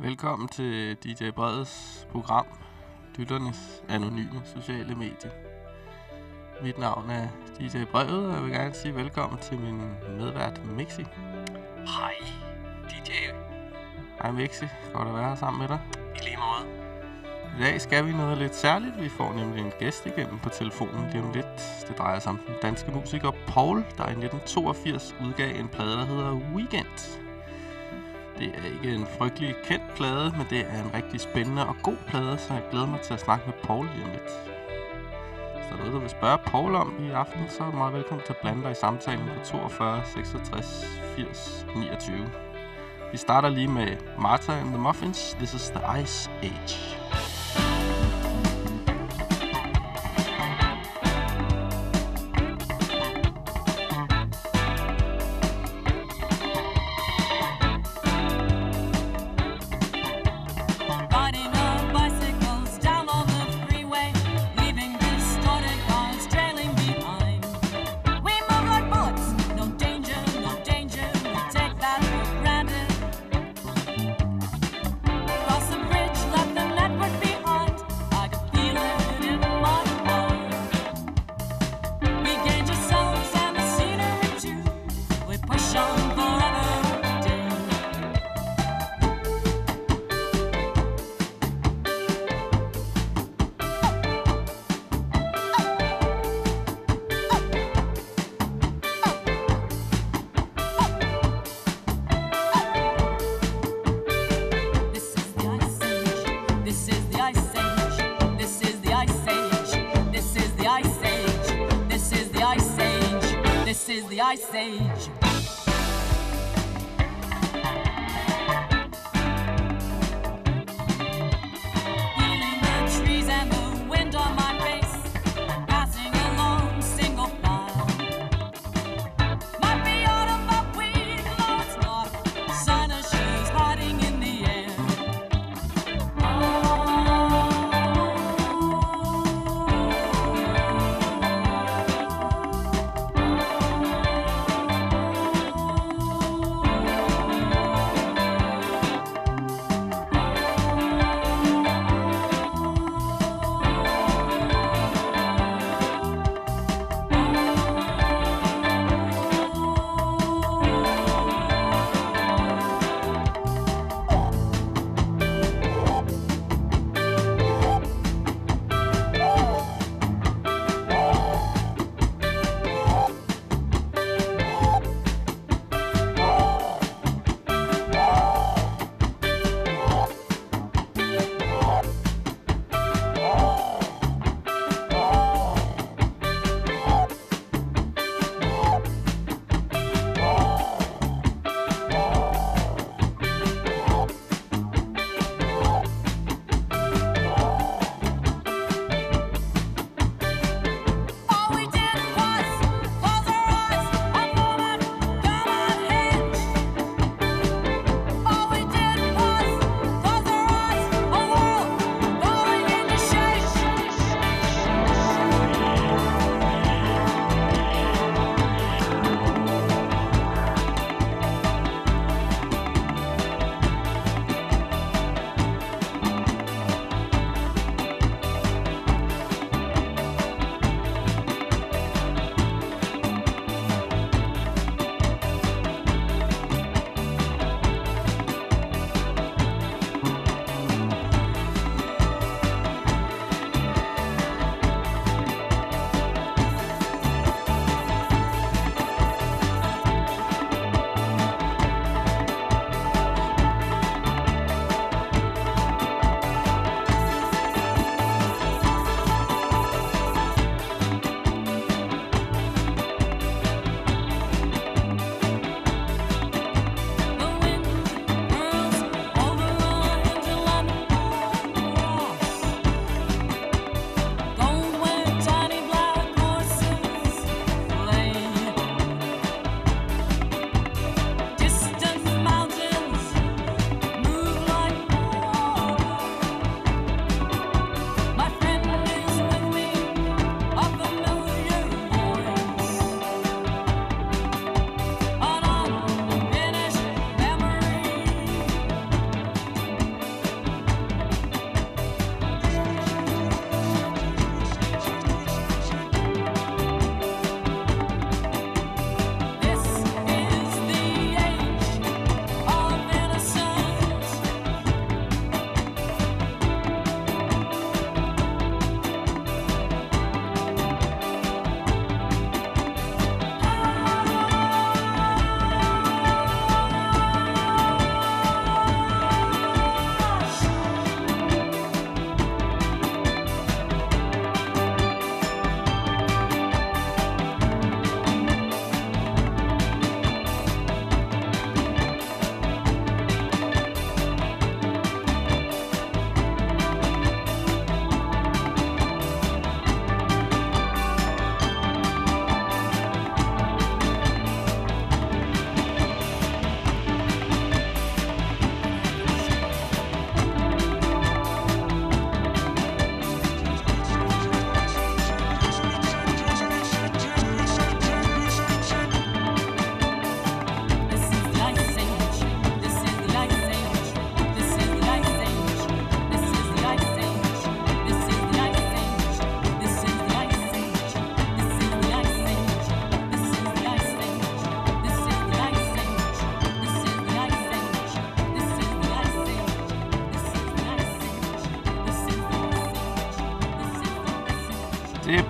Velkommen til DJ Breds program, Lytternes Anonyme Sociale Medie. Mit navn er DJ Brevet, og jeg vil gerne sige velkommen til min medvært Mixi. Hej, DJ. Hej Mixi, godt at være her sammen med dig. I lige måde. I dag skal vi noget lidt særligt. Vi får nemlig en gæst igennem på telefonen lige om lidt. Det drejer sig om den danske musiker Paul, der i 1982 udgav en plade, der hedder Weekend. Det er ikke en frygtelig kendt plade, men det er en rigtig spændende og god plade, så jeg glæder mig til at snakke med Paul lige om lidt. Hvis der er noget, du vil spørge Paul om i aften, så er du meget velkommen til at blande dig i samtalen på 42 66 80 29. Vi starter lige med Martha and the Muffins. This is the Ice Age.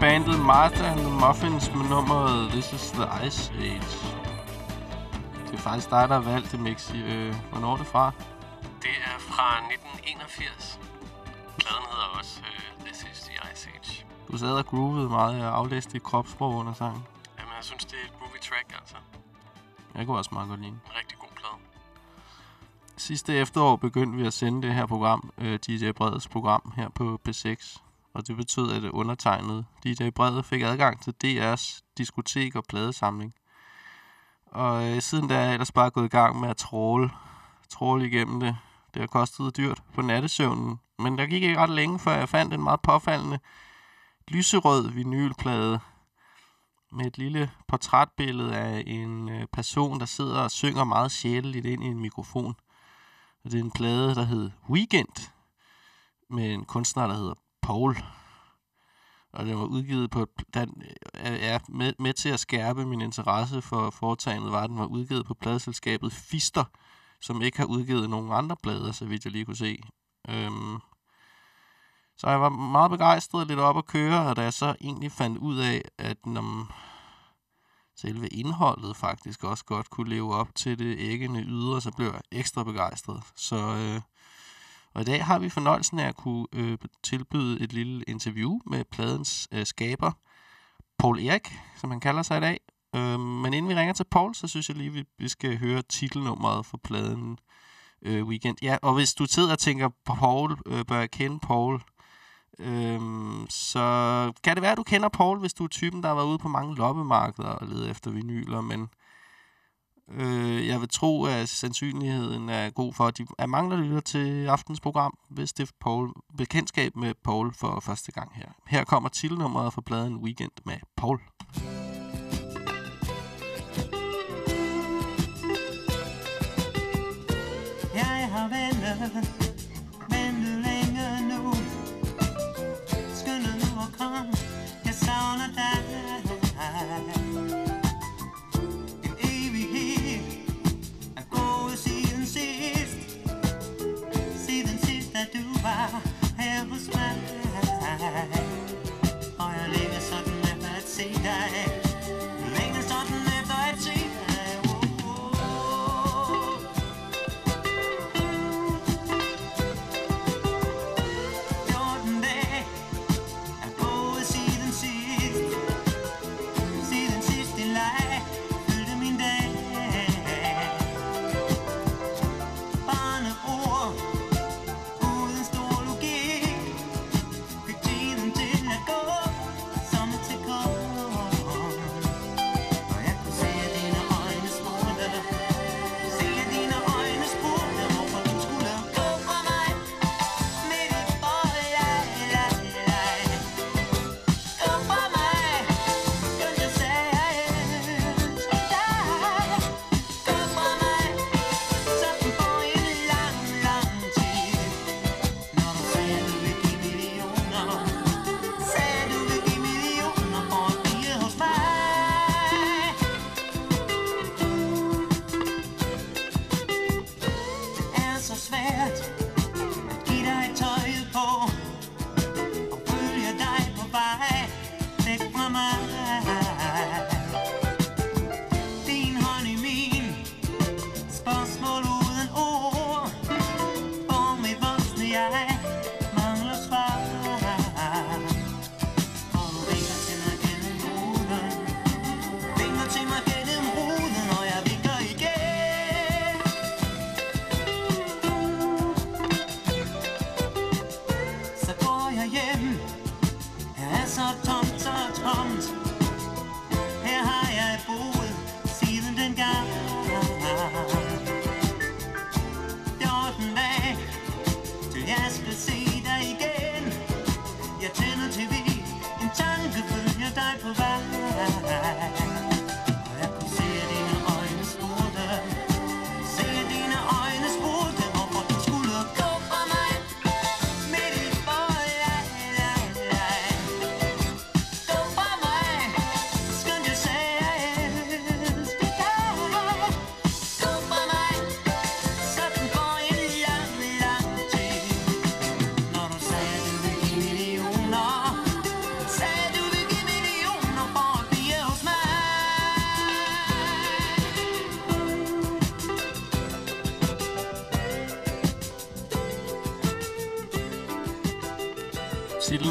Bandet Martha and the Muffins med nummeret This is the Ice Age. Det er faktisk dig, der har valgt det, Mixi. Øh, hvornår er det fra? Det er fra 1981. Pladen hedder også uh, This is the Ice Age. Du sad og groovede meget og aflæste dit kropssprog under sangen. Jamen, jeg synes, det er et groovy track, altså. Jeg kunne også meget godt lide. En rigtig god plade. Sidste efterår begyndte vi at sende det her program, øh, DJ Breds program, her på P6. Og det betød, at det undertegnede DJ Brede fik adgang til DR's diskotek og pladesamling. Og øh, siden da er jeg ellers bare gået i gang med at tråle, tråle igennem det. Det har kostet dyrt på nattesøvnen. Men der gik ikke ret længe, før jeg fandt en meget påfaldende lyserød vinylplade med et lille portrætbillede af en øh, person, der sidder og synger meget sjæleligt ind i en mikrofon. Og det er en plade, der hed Weekend, med en kunstner, der hedder Paul. Og det var udgivet på... Den er øh, med, med til at skærpe min interesse for foretagendet, var, at den var udgivet på pladeselskabet Fister, som ikke har udgivet nogen andre plader, så vidt jeg lige kunne se. Øhm, så jeg var meget begejstret lidt op at køre, og da jeg så egentlig fandt ud af, at når selve indholdet faktisk også godt kunne leve op til det æggende ydre, så blev jeg ekstra begejstret. Så, øh, og i dag har vi fornøjelsen af at kunne øh, tilbyde et lille interview med pladens øh, skaber, Paul Erik, som han kalder sig i dag. Øh, men inden vi ringer til Paul, så synes jeg lige, vi, vi skal høre titelnummeret for pladen øh, Weekend. Ja, og hvis du sidder og tænker, Paul, øh, bør jeg kende Paul? Øhm, så kan det være, at du kender Paul, hvis du er typen, der har været ude på mange loppemarkeder og ledet efter vinyler, men øh, jeg vil tro, at sandsynligheden er god for, at de er mange, der lytter til aftens program, hvis det er Paul, bekendtskab med Paul for første gang her. Her kommer titelnummeret for pladen Weekend med Paul. Paul.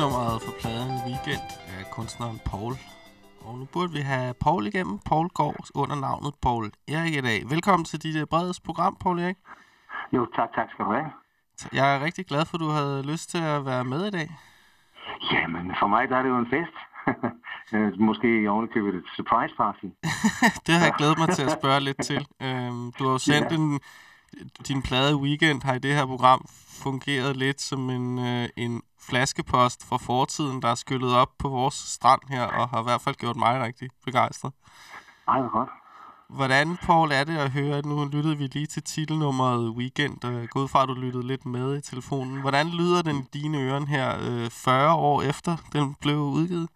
Titelnummeret for pladen Weekend af kunstneren Paul. Og nu burde vi have Paul igennem. Paul går under navnet Paul Erik i dag. Velkommen til dit øh, bredes program, Paul Erik. Jo, tak, tak skal du have. Jeg er rigtig glad for, at du havde lyst til at være med i dag. Jamen, for mig der er det jo en fest. Øh, Måske i ovenikøbet et surprise party. det har jeg glædet mig til at spørge lidt til. Øhm, du har jo sendt Ja. en, din plade Weekend har i det her program fungeret lidt som en, øh, en flaskepost fra fortiden, der er skyllet op på vores strand her, og har i hvert fald gjort mig rigtig begejstret. Ej, hvor godt. Hvordan, Paul, er det at høre, at nu lyttede vi lige til titelnummeret Weekend, og gå ud fra, at du lyttede lidt med i telefonen. Hvordan lyder den i dine øren her øh, 40 år efter, den blev udgivet?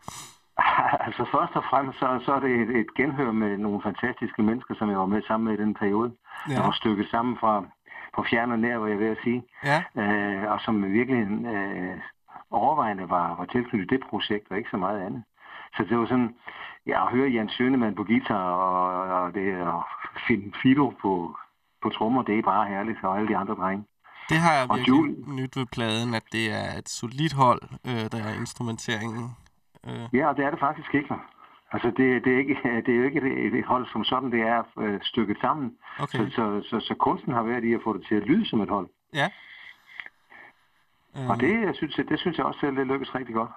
altså først og fremmest, så, så er det et, et genhør med nogle fantastiske mennesker, som jeg var med sammen med i den periode. Ja. Jeg var stykket sammen fra, fra fjern og nær, hvad jeg vil sige. ja. Øh, og som virkelig øh, overvejende var, var tilknyttet det projekt, og ikke så meget andet. Så det var sådan, ja, at høre Jan Sønemann på guitar, og, og det og Finn Fido på, på trommer, det er bare herligt, og alle de andre drenge. Det har jeg virkelig Julie. nyt ved pladen, at det er et solidt hold, øh, der er instrumenteringen. Øh, Ja, og det er det faktisk ikke. Altså, det, det, er, ikke, det er jo ikke et, et hold som sådan, det er øh, stykket sammen. okay, Så, så, så, så kunsten har været i at få det til at lyde som et hold. ja. Og det, jeg synes, jeg- det synes jeg også det lykkes rigtig godt.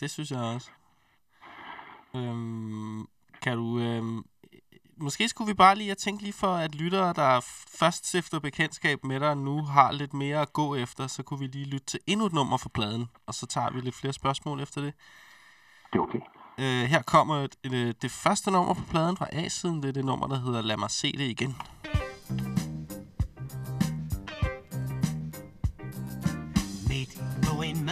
Det synes jeg også. Øhm, kan du... Øhm, måske skulle vi bare lige... Jeg tænke lige for, at lyttere, der først stifter bekendtskab med dig nu, har lidt mere at gå efter, så kunne vi lige lytte til endnu et nummer for pladen, og så tager vi lidt flere spørgsmål efter det. Det er okay. Øh, her kommer et, et, det første nummer på pladen fra A-siden. Det er det nummer, der hedder Lad mig se det igen. Midt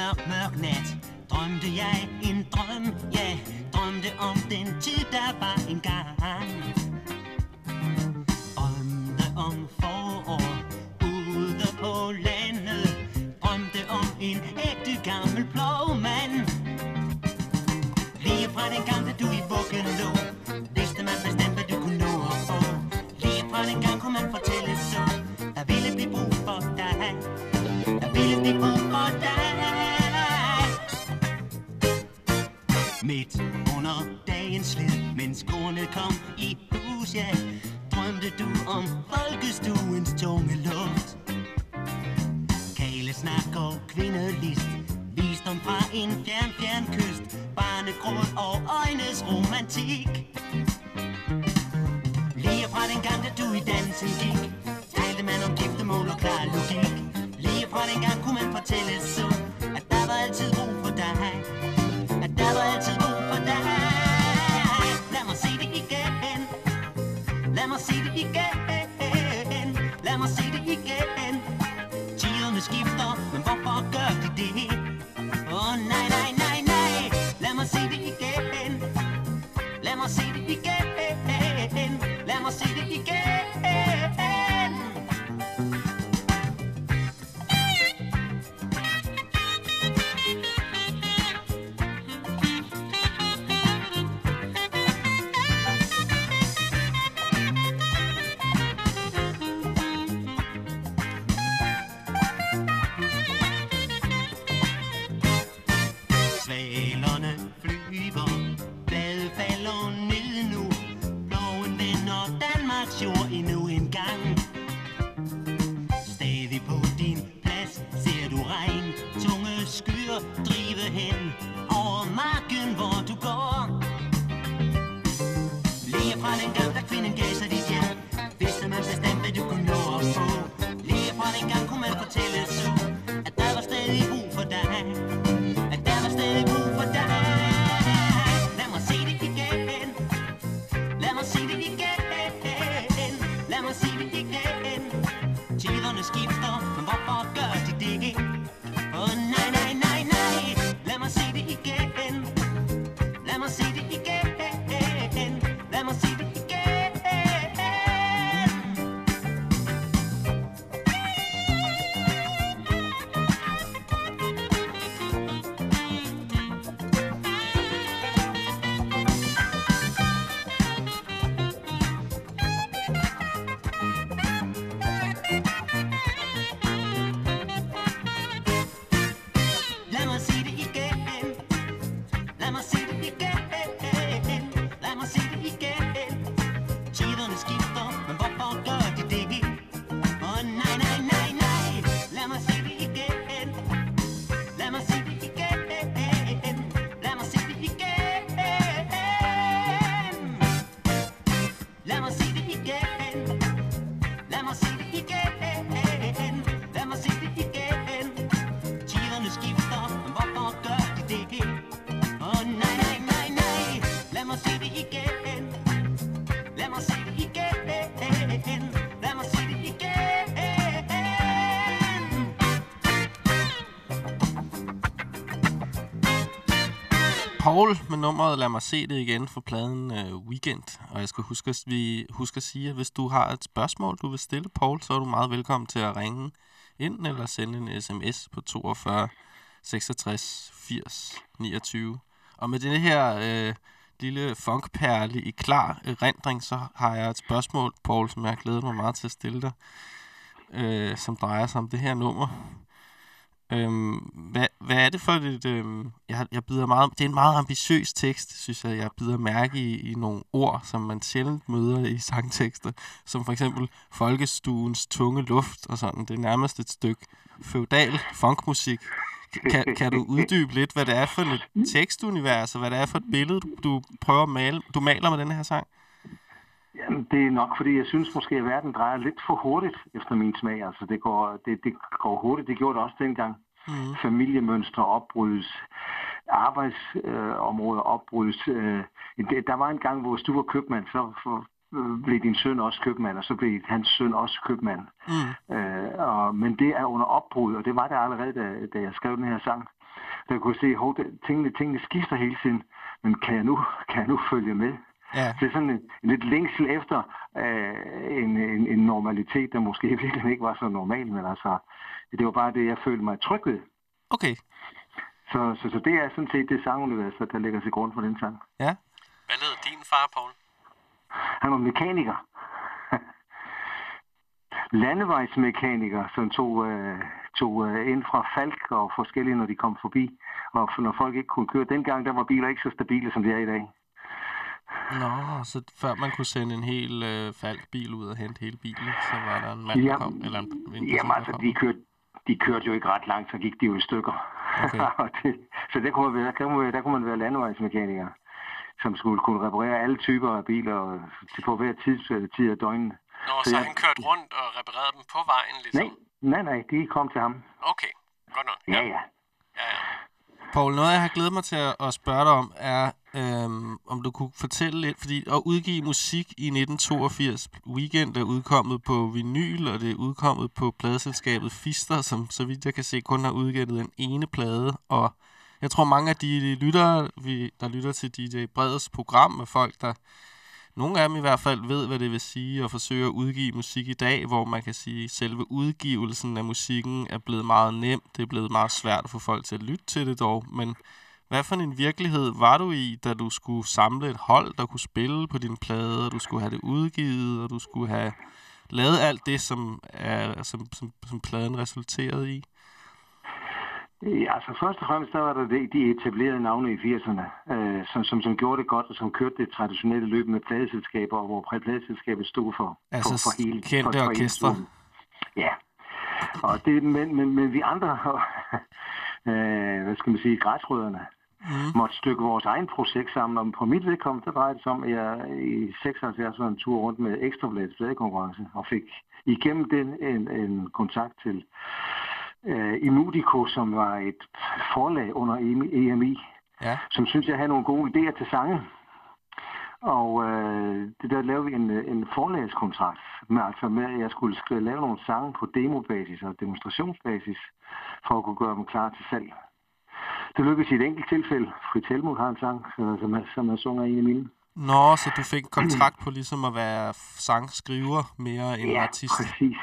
mørk, mørk nat. Drømte jeg en drøm, ja Drømte om den tid, der var engang. Drømte om Midt under dagens slid Mens kornet kom i hus, ja. Drømte du om folkestuens tunge luft? Kale snak og kvindelist Visdom fra en fjern, fjern kyst Barnegråd og øjnes romantik. Lige fra den gang, da du i dansen gik Talte man om giftermål og klar logik. Lige fra den gang kunne man fortælle så mig se nummeret Lad mig se det igen for pladen øh, Weekend. Og jeg skal huske at, vi, huske at sige, at hvis du har et spørgsmål, du vil stille Paul, så er du meget velkommen til at ringe ind eller sende en sms på 42 66 80 29. Og med denne her øh, lille funkperle i klar erindring, så har jeg et spørgsmål, Paul, som jeg har glædet mig meget til at stille dig, øh, som drejer sig om det her nummer. Øhm, hvad, hvad er det for et... Øhm, jeg, jeg bider meget, det er en meget ambitiøs tekst, synes jeg. Jeg bider mærke i, i nogle ord, som man sjældent møder i sangtekster. Som for eksempel folkestuens tunge luft og sådan. Det er nærmest et stykke feudal funkmusik. Kan, kan du uddybe lidt, hvad det er for et tekstunivers, og hvad det er for et billede, du, du prøver at male, du maler med den her sang? Jamen, det er nok, fordi jeg synes måske, at verden drejer lidt for hurtigt efter min smag. Altså, det går, det, det går hurtigt. Det gjorde det også dengang. Mm. Familiemønstre opbrydes, arbejdsområder øh, opbrydes. Øh, der var en gang, hvor hvis du var købmand, så for, blev din søn også købmand, og så blev hans søn også købmand. Mm. Øh, og, men det er under opbrud, og det var det allerede, da, da jeg skrev den her sang. Der kunne se, at tingene, tingene skifter hele tiden, men kan jeg nu, kan jeg nu følge med? Ja. Det er sådan en, en lidt længsel efter øh, en, en, en normalitet, der måske virkelig ikke var så normal, men altså, det var bare det, jeg følte mig tryg ved. Okay, Så, så, så det er sådan set det sangunivers, der ligger til grund for den sang. ja. Hvad lavede din far, Paul? Han var mekaniker. Landevejsmekaniker, som tog, øh, tog øh, ind fra Falk og forskellige, når de kom forbi. Og når folk ikke kunne køre. Dengang der var biler ikke så stabile, som de er i dag. Nå, så før man kunne sende en hel øh, falkbil ud og hente hele bilen, så var der en mand, der Ja, kom, eller en, en person, Jamen altså, kom. de kørte, de kørte jo ikke ret langt, så gik de jo i stykker. Okay. Det, så der kunne, man være, der, kunne man, der kunne man være landevejsmekaniker, som skulle kunne reparere alle typer af biler og til på hver tids, øh, tid af døgnet. Nå, Så så jeg- han kørte rundt og reparerede dem på vejen, ligesom? Nej, nej, nej, de kom til ham. Okay, godt nok. Ja, ja. ja. ja. Paul, noget jeg har glædet mig til at spørge dig om, er, øhm, om du kunne fortælle lidt, fordi at udgive musik i 1982, Weekend er udkommet på vinyl, og det er udkommet på pladeselskabet Fister, som så vidt jeg kan se kun har udgivet den ene plade, og jeg tror mange af de lyttere, vi, der lytter til DJ Breds program, er folk, der nogle af dem i hvert fald ved, hvad det vil sige at forsøge at udgive musik i dag, hvor man kan sige, at selve udgivelsen af musikken er blevet meget nem. Det er blevet meget svært at få folk til at lytte til det dog. Men hvad for en virkelighed var du i, da du skulle samle et hold, der kunne spille på din plade, og du skulle have det udgivet, og du skulle have lavet alt det, som, er, som, som, som pladen resulterede i? Altså først og fremmest, der var der det, de etablerede navne i 80'erne, øh, som, som, som gjorde det godt, og som kørte det traditionelle løb med pladeselskaber, hvor pladeselskabet stod for, Altså for, for hele kendte turen. Ja, og det, men, men, men vi andre, øh, hvad skal man sige, græsrødderne, Mm. måtte stykke vores egen projekt sammen. Og på mit vedkommende, der drejede det sig om, at jeg i 76 var en tur rundt med Ekstrabladets pladekonkurrence, og fik igennem den en, en kontakt til øh, Imudico, som var et forlag under EMI, EMI Ja, som synes, jeg havde nogle gode idéer til sange. Og øh, det der lavede vi en, en forlagskontrakt med, altså med, at jeg skulle skrive, lave nogle sange på demobasis og demonstrationsbasis, for at kunne gøre dem klar til salg. Det lykkedes i et enkelt tilfælde. Fritz Helmut har en sang, som, er, som er sunget af en af mine. Nå, så du fik kontrakt på ligesom at være sangskriver mere end ja, artist. præcis.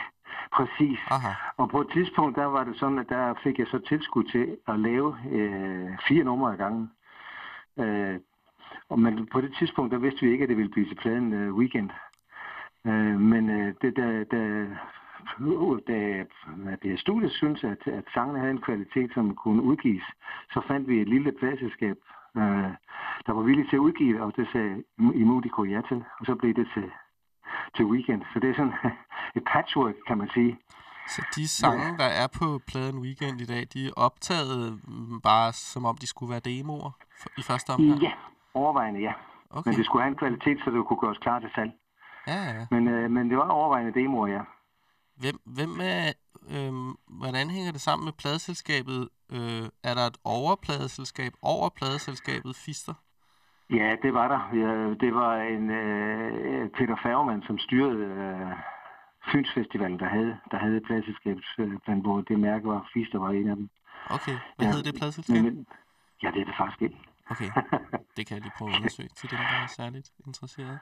Præcis. Aha. Og på et tidspunkt, der var det sådan, at der fik jeg så tilskud til at lave øh, fire numre ad gangen. Øh, og men på det tidspunkt, der vidste vi ikke, at det ville blive til pladen øh, Weekend. Øh, men øh, det, da, da, da, da det studiet synes, at, at sangene havde en kvalitet, som kunne udgives, så fandt vi et lille pladselskab, øh, der var villig til at udgive det, og det sagde Imudico ja til, og så blev det til, til Weekend. Så det er sådan et patchwork, kan man sige. Så de sange, der er på pladen Weekend i dag, de er optaget mm, bare som om de skulle være demoer i første omgang? Ja, overvejende ja. Okay. Men det skulle have en kvalitet, så det kunne gøres klar til salg. Ja, ja. Men, øh, men det var overvejende demoer, ja. Hvem, hvem er, øhm, hvordan hænger det sammen med pladeselskabet? Øh, er der et overpladeselskab over pladeselskabet Fister? Ja, det var der. Ja, det var en øh, Peter Færgemann, som styrede øh, Fyns Festivalen, der havde, der havde et pladselskab, øh, blandt hvor det mærke var, Fister var en af dem. Okay, hvad Ja, hedder det pladeselskab? Men, men, ja, det er det faktisk ikke. Okay, det kan jeg lige prøve at undersøge til dem, der er særligt interesseret.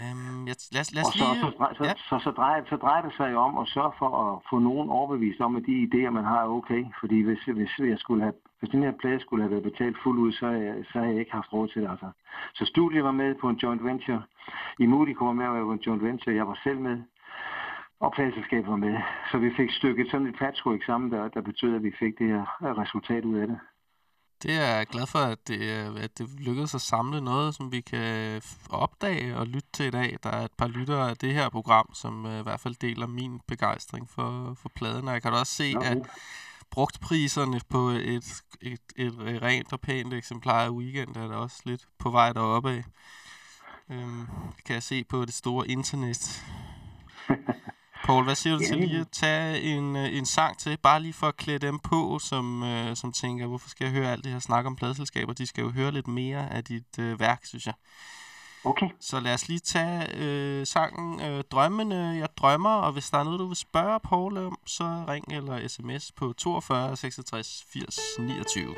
Øhm, jeg, lad, os- lad Og så, lige... så, så, Ja. så, så, drejer, så drejer det sig jo om at sørge for at få nogen overbevist om, at de idéer, man har, er okay. Fordi hvis, hvis, jeg skulle have, hvis den her plade skulle have været betalt fuldt ud, så, jeg- så har jeg ikke haft råd til det. Altså. Så studiet var med på en joint venture. I Moody var med på en joint venture. Jeg var selv med. Og pladeselskabet var med. Så vi fik stykket sådan et patchwork sammen, der, der betød, at vi fik det her resultat ud af det. Det er jeg glad for, at det, øh, at det lykkedes at samle noget, som vi kan f- opdage og lytte til i dag. Der er et par lyttere af det her program, som øh, i hvert fald deler min begejstring for, for pladen. Og jeg kan da også se, Nå, at brugtpriserne på et, et, et, rent og pænt eksemplar af Weekend er der også lidt på vej deroppe af. Øhm, kan jeg se på det store internet. Paul, hvad siger du til lige at tage en, øh, en sang til, bare lige for at klæde dem på, som, øh, som tænker, hvorfor skal jeg høre alt det her snak om pladeselskaber? De skal jo høre lidt mere af dit øh, værk, synes jeg. Okay. Så lad os lige tage øh, sangen øh, Drømmene, jeg drømmer, og hvis der er noget, du vil spørge Paul om, så ring eller sms på 42 66 80 29.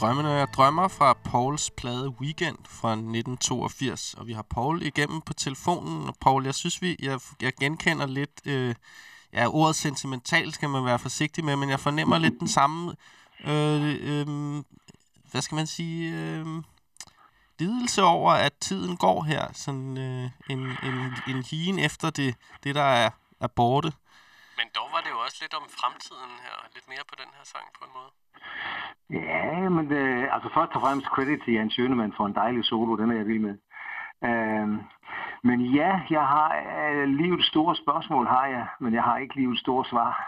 Sangen Drømmene, jeg drømmer fra Pauls plade Weekend fra 1982. Og vi har Paul igennem på telefonen. Og Paul, jeg synes, vi, jeg, jeg genkender lidt... Øh, ja, ordet sentimental skal man være forsigtig med, men jeg fornemmer lidt den samme... Øh, øh, hvad skal man sige... Øh, lidelse over, at tiden går her. Sådan øh, en, en, en hien efter det, det der er, er borte. Men dog var det jo også lidt om fremtiden her. Lidt mere på den her sang på en måde. Ja, men det, altså først og fremmest credit til Jan Schønemann for en dejlig solo, den er jeg vild med. Øhm, men ja, jeg har øh, livets store spørgsmål har jeg, men jeg har ikke livets store svar.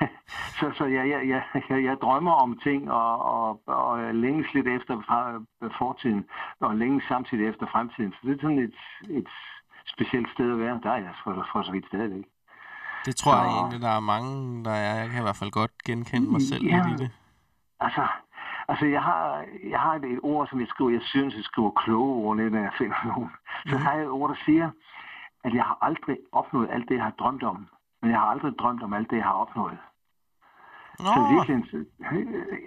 så så jeg, jeg, jeg, jeg, jeg drømmer om ting og, og, og længes lidt efter fra- fortiden, og længes samtidig efter fremtiden. Så det er sådan et, et specielt sted at være. Der er jeg for, for så vidt stadigvæk. Det tror jeg Så- egentlig, der er mange, der er. Jeg kan i hvert fald godt genkende mig selv Ja. i det. Altså, Altså, jeg har, jeg har et, et ord, som jeg skriver, jeg synes, jeg skriver kloge ord, ned, når jeg finder nogen. Så har jeg et ord, der siger, at jeg har aldrig opnået alt det, jeg har drømt om. Men jeg har aldrig drømt om alt det, jeg har opnået. Nå, Så virkelig,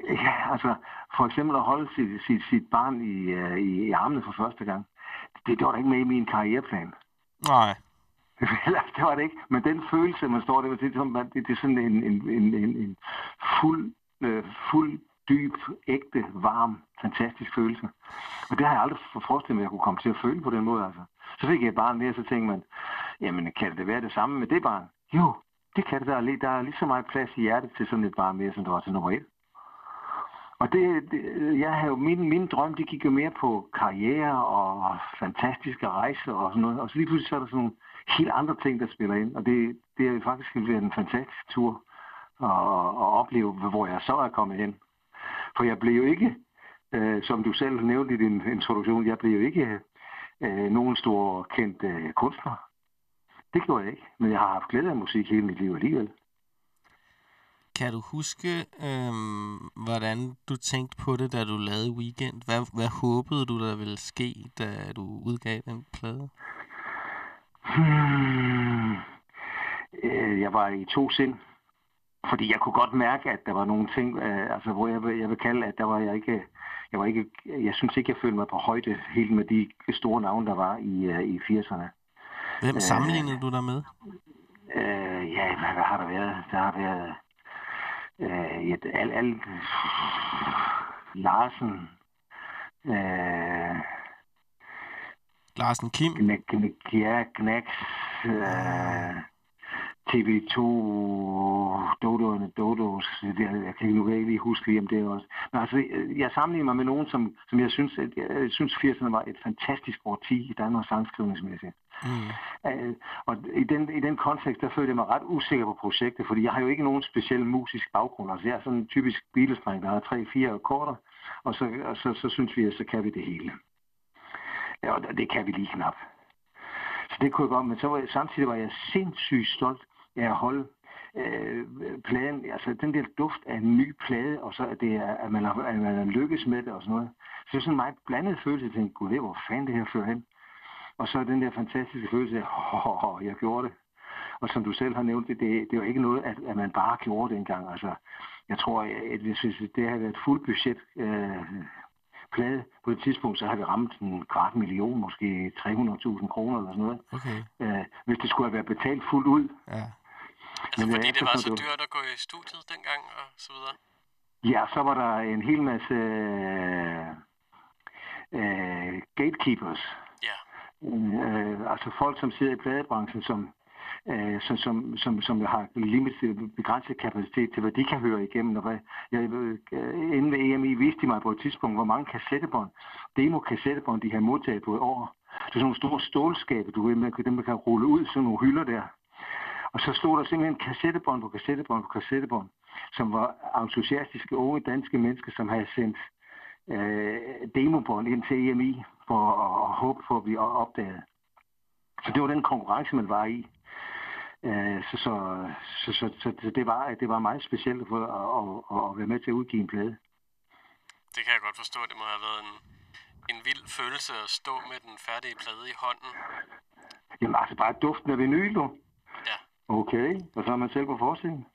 ja, altså, for eksempel at holde sit, sit, sit barn i, øh, i, i armene for første gang, det, det var da ikke med i min karriereplan. nej. Eller, det var det ikke. Men den følelse, man står der, det, er det, det er sådan en, en, en, en, en fuld, øh, fuld, dyb, ægte, varm, fantastisk følelse. Og det har jeg aldrig forestillet mig, at jeg kunne komme til at føle på den måde. Altså. Så fik jeg et barn mere, så tænkte man, jamen kan det være det samme med det barn? Jo, det kan det. Der er, der er lige så meget plads i hjertet til sådan et barn mere, som der var til nummer et. Og det, det jeg havde jo, min, min drøm, det gik jo mere på karriere og fantastiske rejser og sådan noget. Og så lige pludselig så er der sådan nogle helt andre ting, der spiller ind. Og det, det er faktisk været en fantastisk tur at opleve, hvor jeg så er kommet hen. For jeg blev jo ikke, øh, som du selv nævnte i din introduktion, jeg blev jo ikke øh, nogen stor kendt øh, kunstner. Det gjorde jeg ikke, men jeg har haft glæde af musik hele mit liv alligevel. Kan du huske, øhm, hvordan du tænkte på det, da du lavede Weekend? Hvad, hvad håbede du, der ville ske, da du udgav den plade? Hmm. Øh, jeg var i to sind. Fordi jeg kunne godt mærke, at der var nogle ting, øh, altså, hvor jeg, vil- jeg vil kalde, at der var jeg ikke, jeg var ikke, jeg synes ikke, jeg følte mig på højde helt med de store navne, der var i, øh, i 80'erne. Hvem Øh. sammenlignede du dig med? Øh, ja, hvad, hvad har der været? Der har været øh, et, al, al, Larsen, øh, Larsen Kim? Gn- Gn- ja, Knacks, øh, TV2, Dodoerne, Dodos, det, er- jeg kan nu ikke lige huske lige om det også. Men altså, jeg sammenligner mig med nogen, som, som jeg synes, at, jeg synes 80'erne var et fantastisk årti i Danmark sangskrivningsmæssigt. Mm. Øh, og i den, i den kontekst, der følte jeg mig ret usikker på projektet, fordi jeg har jo ikke nogen speciel musisk baggrund. Altså jeg er sådan en typisk bilespreng, der har tre-fire akkorder, og så, og så, så synes vi, at så kan vi det hele. Ja, og det kan vi lige knap. Så det kunne jeg godt, men så var jeg, samtidig var jeg sindssygt stolt at holde øh, pladen, altså den der duft af en ny plade, og så at, det er, at, man har, at man har lykkes med det og sådan noget. Så det er sådan en meget blandet følelse, jeg tænkte, gud, det hvor fanden det her fører hen. Og så den der fantastiske følelse af, oh, oh, jeg gjorde det. Og som du selv har nævnt, det, det, det var ikke noget, at, at man bare gjorde det engang. Altså, jeg tror, at hvis, hvis det havde været et fuldt budget øh, plade på et tidspunkt, så har vi ramt en kvart million, måske 300.000 kroner eller sådan noget. Okay, Øh, hvis det skulle have været betalt fuldt ud. ja. Altså Men, fordi det var så dyrt at gå i studiet dengang og så videre. Ja, så var der en hel masse øh, øh, gatekeepers. Ja. Øh, altså folk, som sidder i pladebranchen, som, øh, som, som, som, som har limit, begrænset kapacitet til, hvad de kan høre igennem. Og hvad, jeg, øh, inden ved EMI viste de mig på et tidspunkt, hvor mange kassettebånd, demo-kassettebånd, de har modtaget på et år. Det er sådan nogle store stålskabe, du ved, kan- dem man kan rulle ud, sådan nogle hylder der. Og så stod der simpelthen kassettebånd på kassettebånd på kassettebånd, som var entusiastiske unge danske mennesker, som havde sendt øh, demobånd ind til EMI for at, at håbe på at blive opdaget. Så det var den konkurrence, man var i. Øh, så, så, så, så, så, så det, var, det var meget specielt for at, at, at være med til at udgive en plade. Det kan jeg godt forstå. Det må have været en, en vild følelse at stå med den færdige plade i hånden. Jamen altså bare duften af vinyl, du. Ja. Okay, og så er man selv på forsiden.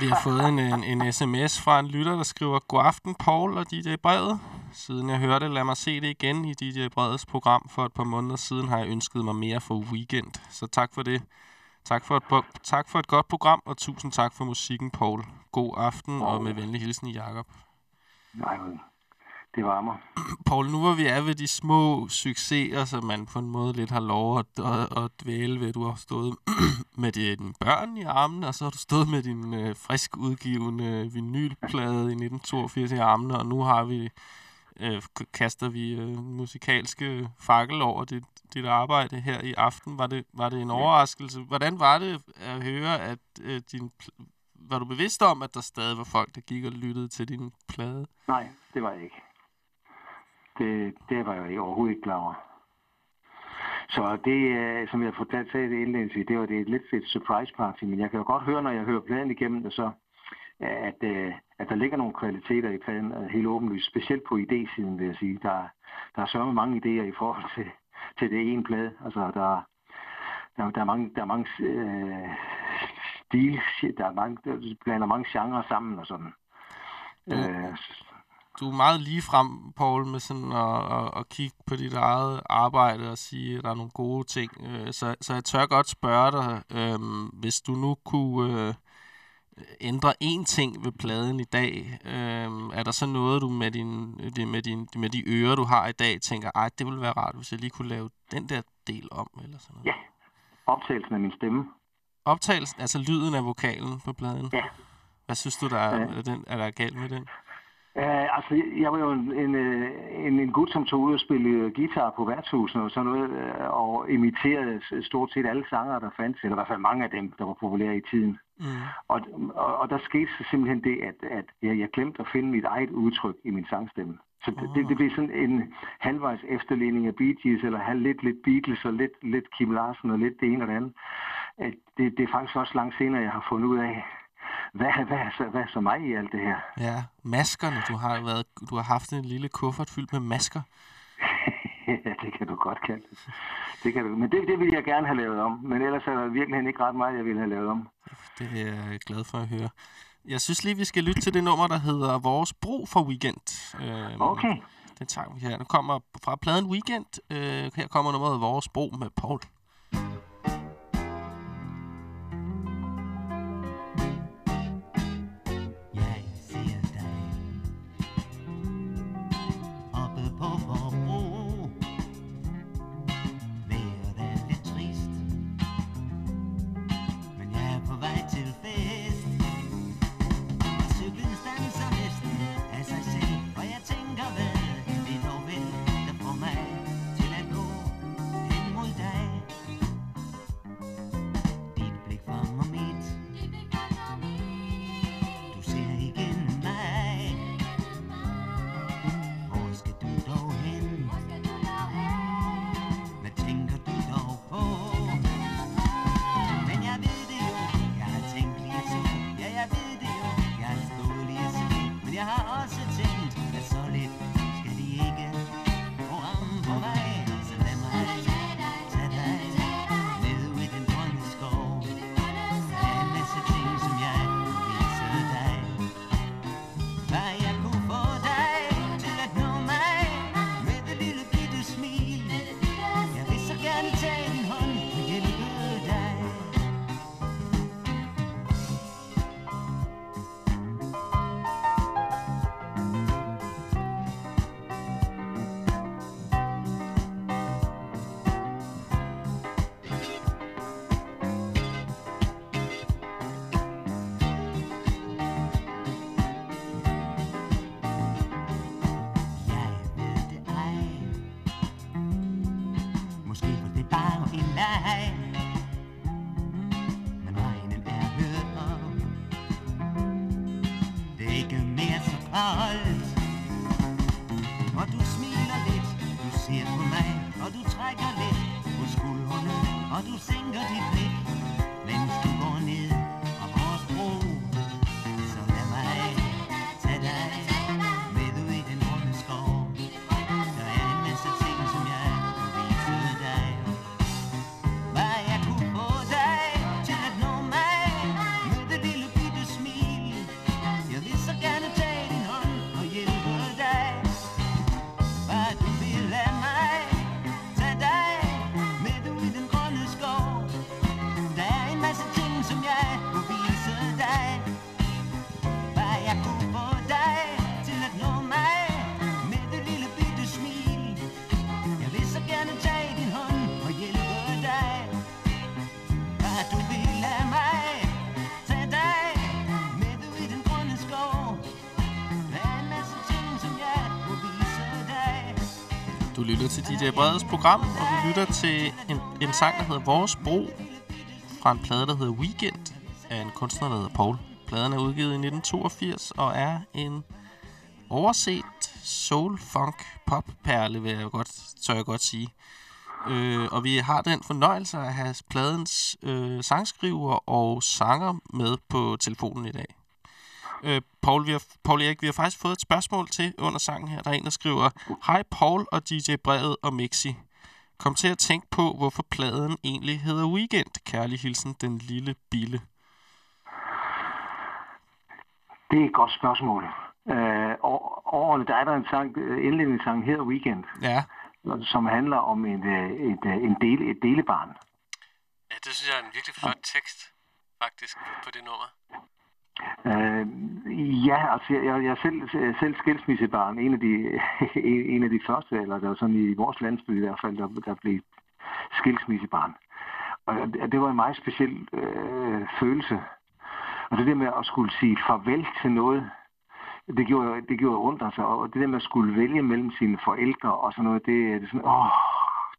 Vi har fået en, en, en sms fra en lytter, der skriver, God aften, Paul og DJ Brevet. Siden jeg hørte, lad mig se det igen i DJ Brevets program for et par måneder siden, har jeg ønsket mig mere for weekend. Så tak for det. Tak for et, tak for et godt program, og tusind tak for musikken, Paul. God aften, og med venlig hilsen, Jakob. Nej, det varmer. Paul, nu hvor vi er ved de små succeser, som man på en måde lidt har lov at, at, at dvæle ved. Du har stået med dine børn i armene, og så har du stået med din øh, frisk udgivende vinylplade i 1982 i armene, og nu har vi øh, kaster vi øh, musikalske fakkel over dit, dit arbejde her i aften. Var det, var det en overraskelse? Hvordan var det at høre, at øh, din var du bevidst om, at der stadig var folk, der gik og lyttede til din plade? Nej, det var jeg ikke. Det, det var jeg overhovedet ikke klar over. Så det, øh, som jeg fortalte sagde det indledningsvis, det var det et lidt fedt surprise party, men jeg kan jo godt høre, når jeg hører pladen igennem det så, at, øh, at der ligger nogle kvaliteter i pladen, er helt åbenlyst. Specielt på idésiden, vil jeg sige. Der, der er sørme mange idéer i forhold til, til det ene plade. Altså, der, der, der er mange, der er mange øh, stil, der er mange, der blander mange genrer sammen og sådan. Du, Øh, du er meget lige frem, Paul, med sådan at, at, at kigge på dit eget arbejde og sige, at der er nogle gode ting. Øh, Så, så jeg tør godt spørge dig, øh, hvis du nu kunne øh, ændre én ting ved pladen i dag, øh, er der så noget, du med, din, med, din, med de ører, du har i dag, tænker, ej, det ville være rart, hvis jeg lige kunne lave den der del om, eller sådan noget? Ja. optagelsen af min stemme. Optagelsen, altså lyden af vokalen på pladen. Ja. Hvad synes du, der er, Ja. er, den, er der galt med den? Uh, altså, jeg var jo en, en, øh, en, en gut, som tog ud og spillede guitar på værtshusen og sådan noget, øh, og imiterede stort set alle sanger, der fandtes, eller i hvert fald mange af dem, der var populære i tiden. Mm. Og, og, og der skete så simpelthen det, at, at jeg, jeg glemte at finde mit eget udtryk i min sangstemme. Så det, det, det blev sådan en halvvejs efterligning af Bee Gees, eller halv, lidt, lidt Beatles, og lidt, lidt Kim Larsen, og lidt det ene og det andet. At det, det er faktisk også langt senere, jeg har fundet ud af, hvad, hvad, er så, hvad er så mig i alt det her? Ja, maskerne. Du har, været, du har haft en lille kuffert fyldt med masker. ja, det kan du godt kalde det. det kan du. Men det, det ville jeg gerne have lavet om. Men ellers er der virkelig ikke ret meget, jeg ville have lavet om. Det er jeg glad for at høre. Jeg synes lige, vi skal lytte til det nummer, der hedder Vores Brug for Weekend. Øhm, Okay. Den tager vi her. Den kommer fra pladen Weekend. Øh, her kommer nummeret Vores Brug med Paul. DJ Breds program, og vi lytter til en, en sang, der hedder Vores Bro, fra en plade, der hedder Weekend, af en kunstner, der hedder Paul. Pladen er udgivet i 1982 og er en overset soul, funk, pop perle, vil jeg godt, tør jeg godt sige. Øh, og vi har den fornøjelse at have pladens øh, sangskriver og sanger med på telefonen i dag. Øh, Paul, vi har, Paul Erik, vi har faktisk fået et spørgsmål til under sangen her. Der er en, der skriver, Hej Paul og DJ Brevet og Mixi. Kom til at tænke på, hvorfor pladen egentlig hedder Weekend. Kærlig hilsen, den lille bille. Det er et godt spørgsmål. Øh, overordnet, der er der en sang, indledningssang her Weekend, Ja, som handler om en, et, øh, en dele, et delebarn. Ja, det synes jeg er en virkelig flot tekst, faktisk, på det nummer. Øh, ja, altså jeg, jeg er selv, selv skilsmissebarn. En af, de, en, af de første, eller der var sådan i vores landsby i hvert fald, der, der blev skilsmissebarn. Og det det var en meget speciel øh, følelse. Og det der med at skulle sige farvel til noget, det gjorde, det gjorde ondt altså. Og det der med at skulle vælge mellem sine forældre og sådan noget, det, det er sådan, åh,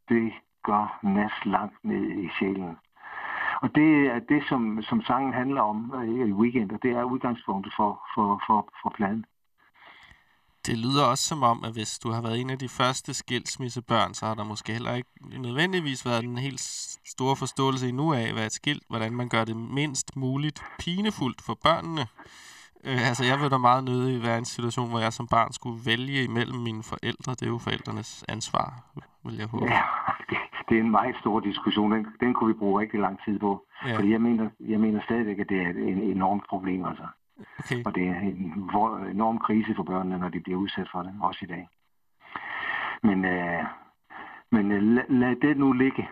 det gør nas langt ned i sjælen. Og det er det, som, som sangen handler om i weekend, og det er udgangspunktet for, for, for, for pladen. det lyder også som om, at hvis du har været en af de første skilsmissebørn, så har der måske heller ikke nødvendigvis været en helt s- store forståelse endnu af, hvad et skilt, hvordan man gør det mindst muligt pinefuldt for børnene. Øh, altså, jeg vil da meget nødig være i en situation, hvor jeg som barn skulle vælge imellem mine forældre. Det er jo forældrenes ansvar, vil jeg håbe. Ja, det, det er en meget stor diskussion. Den, den kunne vi bruge rigtig lang tid på. Ja. Fordi jeg mener, jeg mener stadigvæk, at det er et en enormt problem. Altså. Okay. Og det er en enorm krise for børnene, når de bliver udsat for det, også i dag. Men, øh, men øh, lad, lad det nu ligge.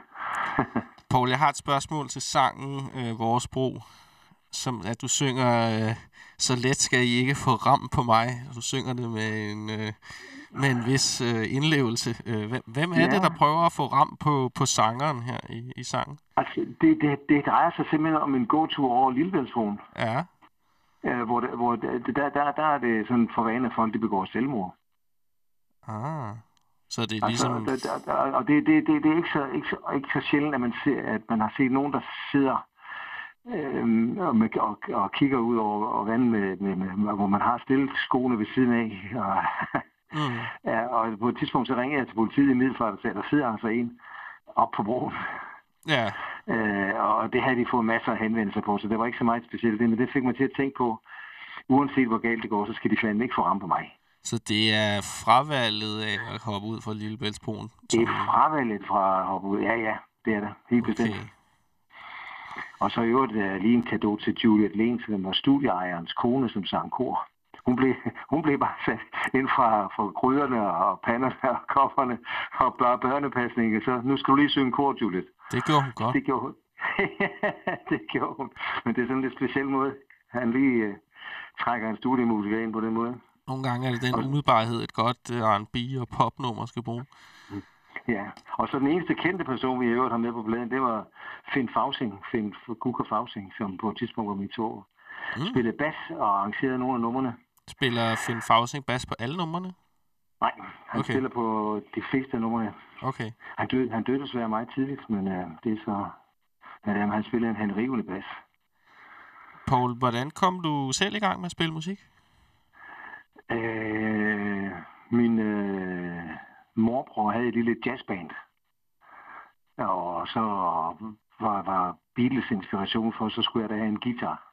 Paul, jeg har et spørgsmål til sangen øh, Vores Bro, som at du synger, øh, så let skal I ikke få ram på mig. Du synger det med en, øh, med en vis øh, indlevelse. Øh, hvem, hvem er Ja. det, der prøver at få ram på, på sangeren her i, i sangen? Altså, det, det, det drejer sig simpelthen om en gåtur over Lillebæltsbroen, Ja, øh, hvor, det, hvor det, der, der, der er det sådan for vane, at folk de begår selvmord. ah. Så det er Altså, ligesom... der, der, der, og det, det, det, det er ikke så, ikke, så, ikke så sjældent, at man, ser, at man har set nogen, der sidder øhm, og, og, og kigger ud over og vandet, med, med, med, hvor man har stillet skoene ved siden af. Og, Mm. ja, og på et tidspunkt så ringer jeg til politiet i Middelfart og sagde, der sidder altså en op på broen. Ja, Øh, og det havde de fået masser af henvendelser på, så det var ikke så meget specielt det, men det fik mig til at tænke på, uanset hvor galt det går, så skal de fandme ikke få ram på mig. så det er fravalget af at hoppe ud fra Lillebæltsbroen. Det er fravalget fra at hoppe ud. Ja, ja, det er det. Helt bestemt. Okay. Og så i øvrigt uh, lige en kado til Juliet Lehn, som var studieejerens kone, som sang kor. Hun blev, hun blev bare sat ind fra, fra gryderne og panderne og kopperne og bare børnepasning. Så nu skal du lige synge kor, Juliet. Det gjorde hun godt. Det gjorde hun. det gjorde hun. Men det er sådan en lidt speciel måde. Han lige uh, trækker en studiemusiker ind på den måde. Nogle gange er det den umiddelbarhed, et godt uh, R&B og popnummer skal bruge. Ja, og så den eneste kendte person, vi i øvrigt har med på pladen, det var Finn Fausing, Finn Gukker Fausing, som på et tidspunkt var mit tog. Mm. Mm. Spillede bas og arrangerede nogle af numrene. Spiller Finn Fausing bas på alle numrene? Nej, han Okay. spiller på de fleste af numrene. Okay. Han døde, han døde desværre meget tidligt, men uh, det er så... Ja, jamen, han spillede en henrivende bas. Paul, hvordan kom du selv i gang med at spille musik? Øh, min øh, morbror havde et lille jazzband. Og så var, var Beatles inspiration for, så skulle jeg da have en guitar.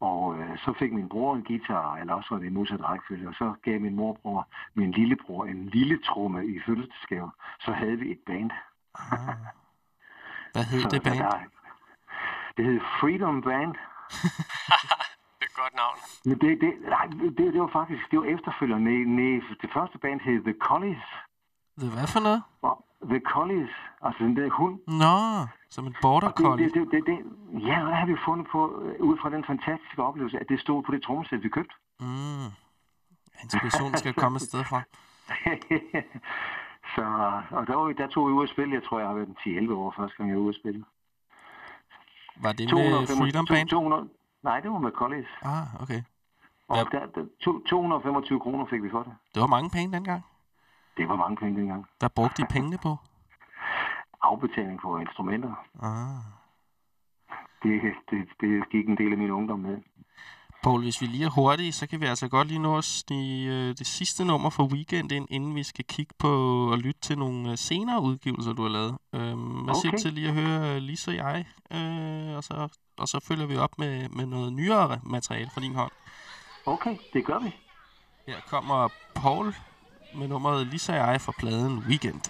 Og øh, så fik min bror en guitar, eller også var det i modsat rækkefølge, og så gav min morbror min lillebror en lille tromme i fødselsdagsgave. Så havde vi et band. Ah. Hvad hed Så det band? Der, det hed Freedom Band. Det er et godt navn. Men det, det, nej, det, det var faktisk, det var efterfølgende. Nej, nej, det første band hed The Collies. Det hvad for noget? Og The Collies, altså den der hund. Nå, som en border det, collie. det, det, det, det, ja, hvad har vi fundet på, øh, ud fra den fantastiske oplevelse, at det stod på det trommesæt, vi købte. Mm. Inspirationen skal komme et sted fra. så, og der, var, der tog vi ud at spille, jeg tror, jeg har været en 10-11 år første gang, jeg var ude at spille. Var det med Freedom Band? 200, nej, det var med Collies. Ah, okay. Og der, der, to- 225 kroner fik vi for det. Det var mange penge dengang. Det var mange penge dengang. Hvad brugte de pengene på? Afbetaling for instrumenter. Ah. Det, det, det gik en del af min ungdom med. Paul, hvis vi lige er hurtige, så kan vi altså godt lige nå at snige øh, det sidste nummer for weekend ind, inden vi skal kigge på og lytte til nogle øh, senere udgivelser, du har lavet. Øhm, hvad siger Okay. til til lige at høre Lisa og jeg? Øh, og, så, og så følger vi op med, med noget nyere materiale fra din hånd. Okay, det gør vi. Her kommer Paul med nummeret Lisa og jeg fra pladen Weekend.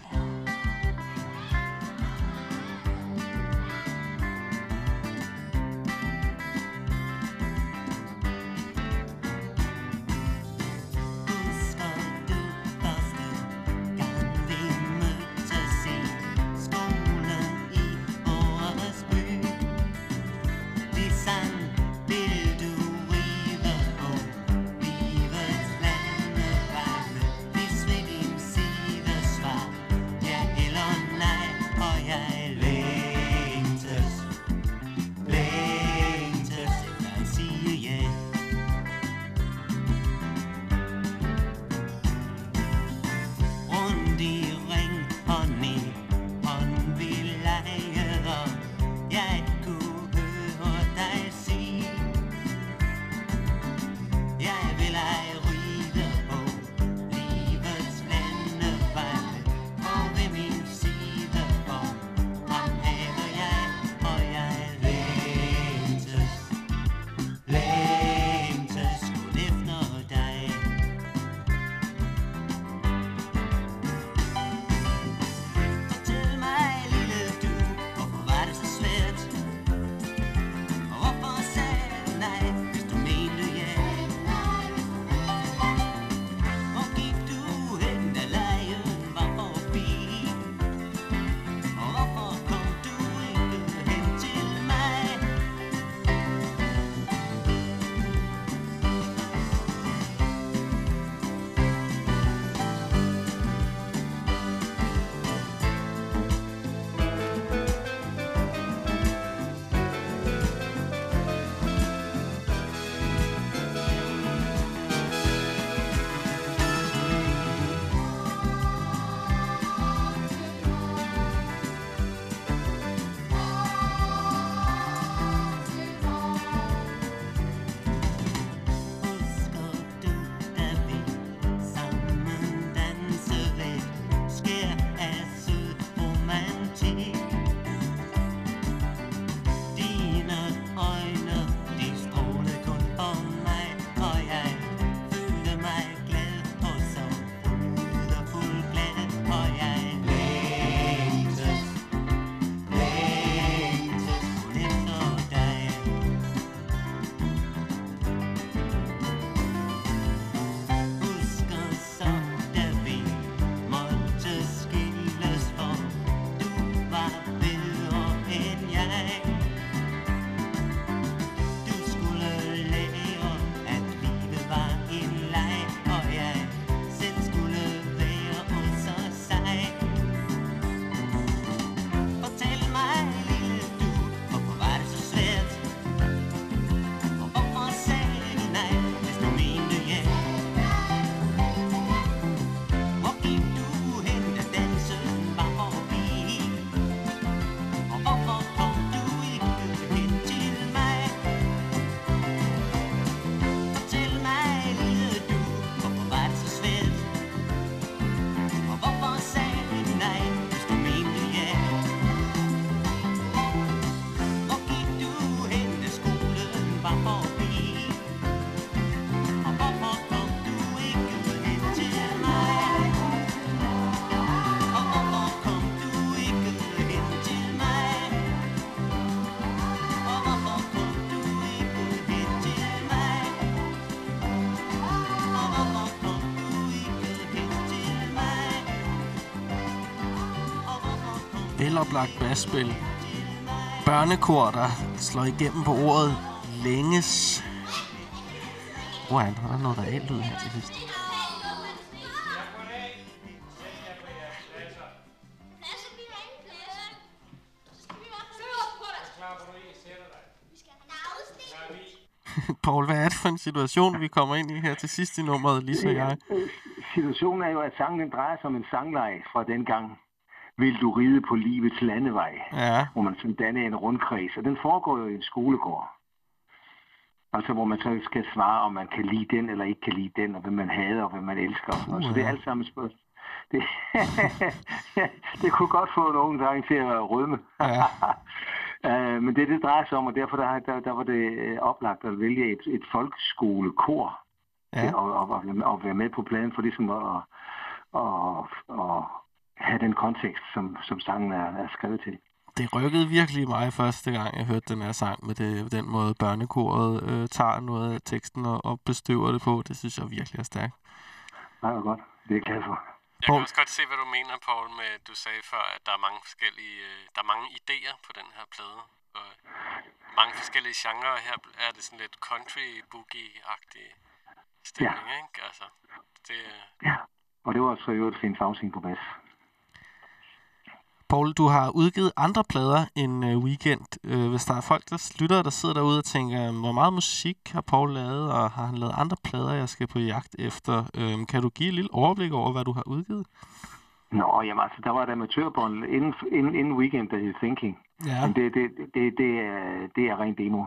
Veloplagt basspil. Børnekor, der slår igennem på ordet længes. Hvor er der noget reallyd her til sidst? Vi har ingen. Skal vi på. Vi skal have Paul, hvad er det for en situation, vi kommer ind i her til sidst i nummeret, Lisa og jeg? Situationen er jo, at sangen den drejer sig om en sanglej fra den gang. Vil du ride på livets landevej? Ja, Hvor man sådan danner en rundkreds. Og den foregår jo i en skolegård. Altså, hvor man så skal svare, om man kan lide den eller ikke kan lide den, og hvem man hader og hvem man elsker. og. Så det er alt sammen spørgsmål. Det, det kunne godt få en dreng til at rødme. Ja. Øh, Men det, det drejer sig om, og derfor der, der, der var det øh, oplagt at vælge et, et folkeskolekor. Ja. til at, at, at, være med- på pladen for ligesom at, at, at have den kontekst, som, som sangen er, er skrevet til. Det rykkede virkelig mig første gang, jeg hørte den her sang med det, den måde børnekoret øh, tager noget af teksten og, og bestøver det på. Det synes jeg virkelig er stærkt. Nej, hvor godt. Det er jeg glad for. Jeg kan også godt se, hvad du mener, Paul, med at du sagde før, at der er mange forskellige, øh, der er mange idéer på den her plade. Og mange forskellige genrer. Her er det sådan lidt country boogie-agtig stemning, ikke? Altså, det, Ja. Og det var så jo et fint fagsing på bas. Paul, du har udgivet andre plader end øh, Weekend. Øh, hvis der er folk, der lytter, der sidder derude og tænker, hvor meget musik har Paul lavet, og har han lavet andre plader, jeg skal på jagt efter? Øh, kan du give et lille overblik over, hvad du har udgivet? Nå, jamen altså, der var et amatørbånd inden, inden, inden weekend, der hed Thinking. Ja, Men det, det, det, det, er, det er ren demo.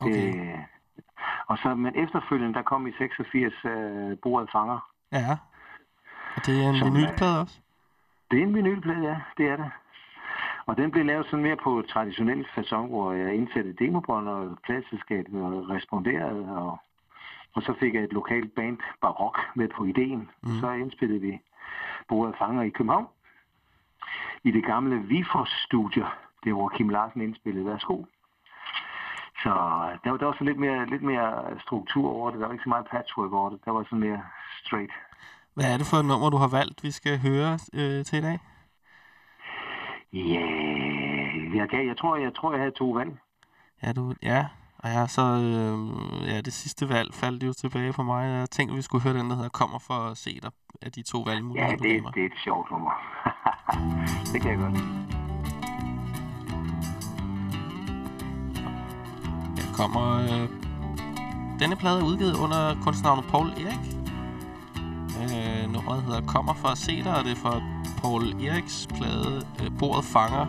okay. Det, og så, men efterfølgende, der kom i 86 uh, Bordet Fanger. Ja. Og det er en vinylplade også? Det er en vinylplade, ja, det er det. Og den blev lavet sådan mere på traditionel façon, hvor jeg indsatte demobånd, og pladselskabet og responderede, og, og så fik jeg et lokalt band, Barok, med på ideen. Mm. Så indspillede vi Bordet Fanger i København. I det gamle Vifos-studie, det hvor Kim Larsen indspillede. Værsgo. Så der, var- der var så lidt mere, lidt mere struktur over det. Der var ikke så meget patchwork over det. Der var sådan mere straight. Hvad er det for et nummer, du har valgt, vi skal høre øh, til i dag? Ja, jeg, gav, jeg, tror, jeg tror, jeg havde to valg. Ja, du, ja. Og jeg så, øh, ja, det sidste valg faldt jo tilbage for mig. Jeg tænkte, vi skulle høre den, der hedder Kommer for at se dig, af de to valgmuligheder, Ja, du gav det, mig. det er et sjovt nummer. det kan jeg godt. Her kommer... Øh, denne plade er udgivet under kunstnavnet Paul Erik. Øh, nummeret hedder Kommer for at se dig, og det er fra Paul Eriks plade øh, Bordet fanger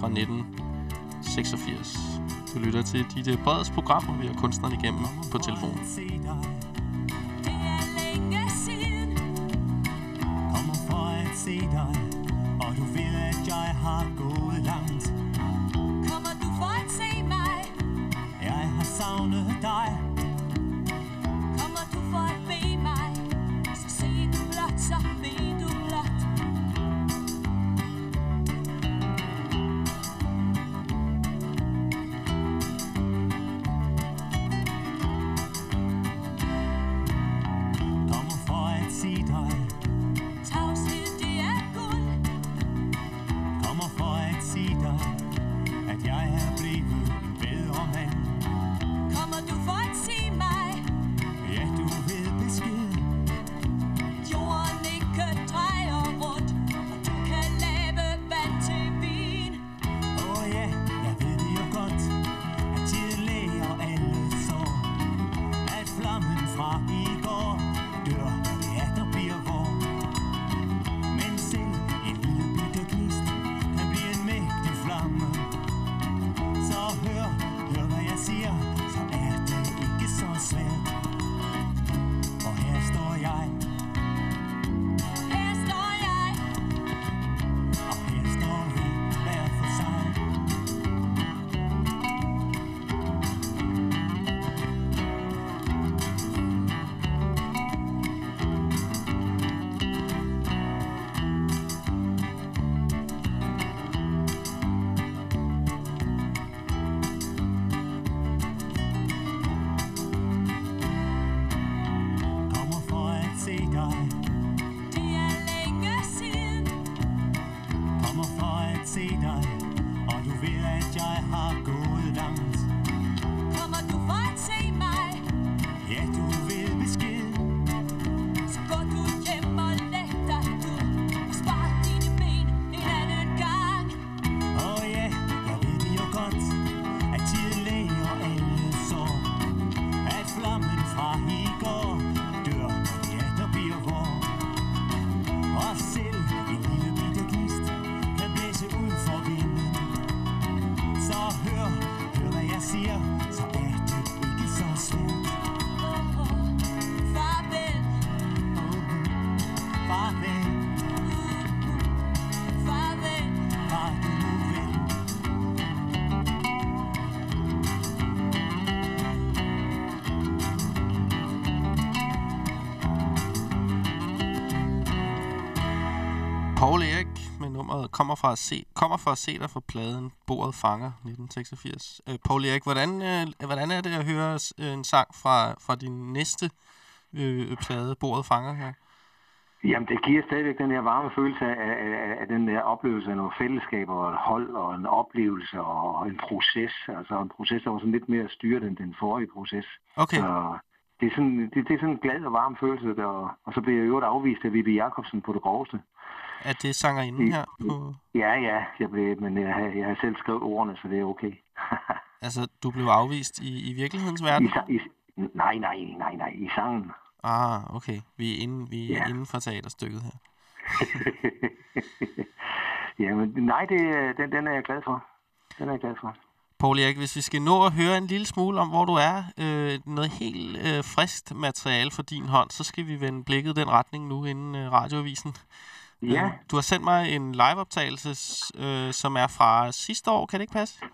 fra 1986. Du lytter til dit Breds program, hvor vi har kunstneren igennem på telefonen. Det er kommer for at se dig, og du ved, at jeg har gået Paul Erik med nummeret kommer fra at se, kommer fra at se dig fra pladen Bordet fanger 1986. Øh, Paul Erik, hvordan, øh, hvordan er det at høre øh, en sang fra, fra din næste øh, plade, Bordet fanger her? Jamen, det giver stadigvæk den her varme følelse af, af, af, den der oplevelse af noget fællesskab og et hold og en oplevelse og en proces. Altså en proces, der var sådan lidt mere styret end den forrige proces. Okay, Så det er sådan, det, det er sådan en glad og varm følelse, der, og så blev jeg i øvrigt afvist af Vivi Jacobsen på det groveste. Er det sangerinden her på... Ja, ja, jeg blev, men jeg, har- jeg har selv skrevet ordene, så det er okay. Altså, du blev afvist i, i virkelighedens verden? I, i, nej, nej, nej, nej, i sangen. Ah, okay. Vi er inde, vi er Ja. inden for teaterstykket her. ja, men nej, det, den, den er jeg glad for. Den er jeg glad for. Paul Erik, hvis vi skal nå at høre en lille smule om, hvor du er, øh, noget helt øh, friskt materiale for din hånd, så skal vi vende blikket den retning nu inden øh, radioavisen. Ja, Øh, du har sendt mig en liveoptagelse, øh, som er fra sidste år, kan det ikke passe?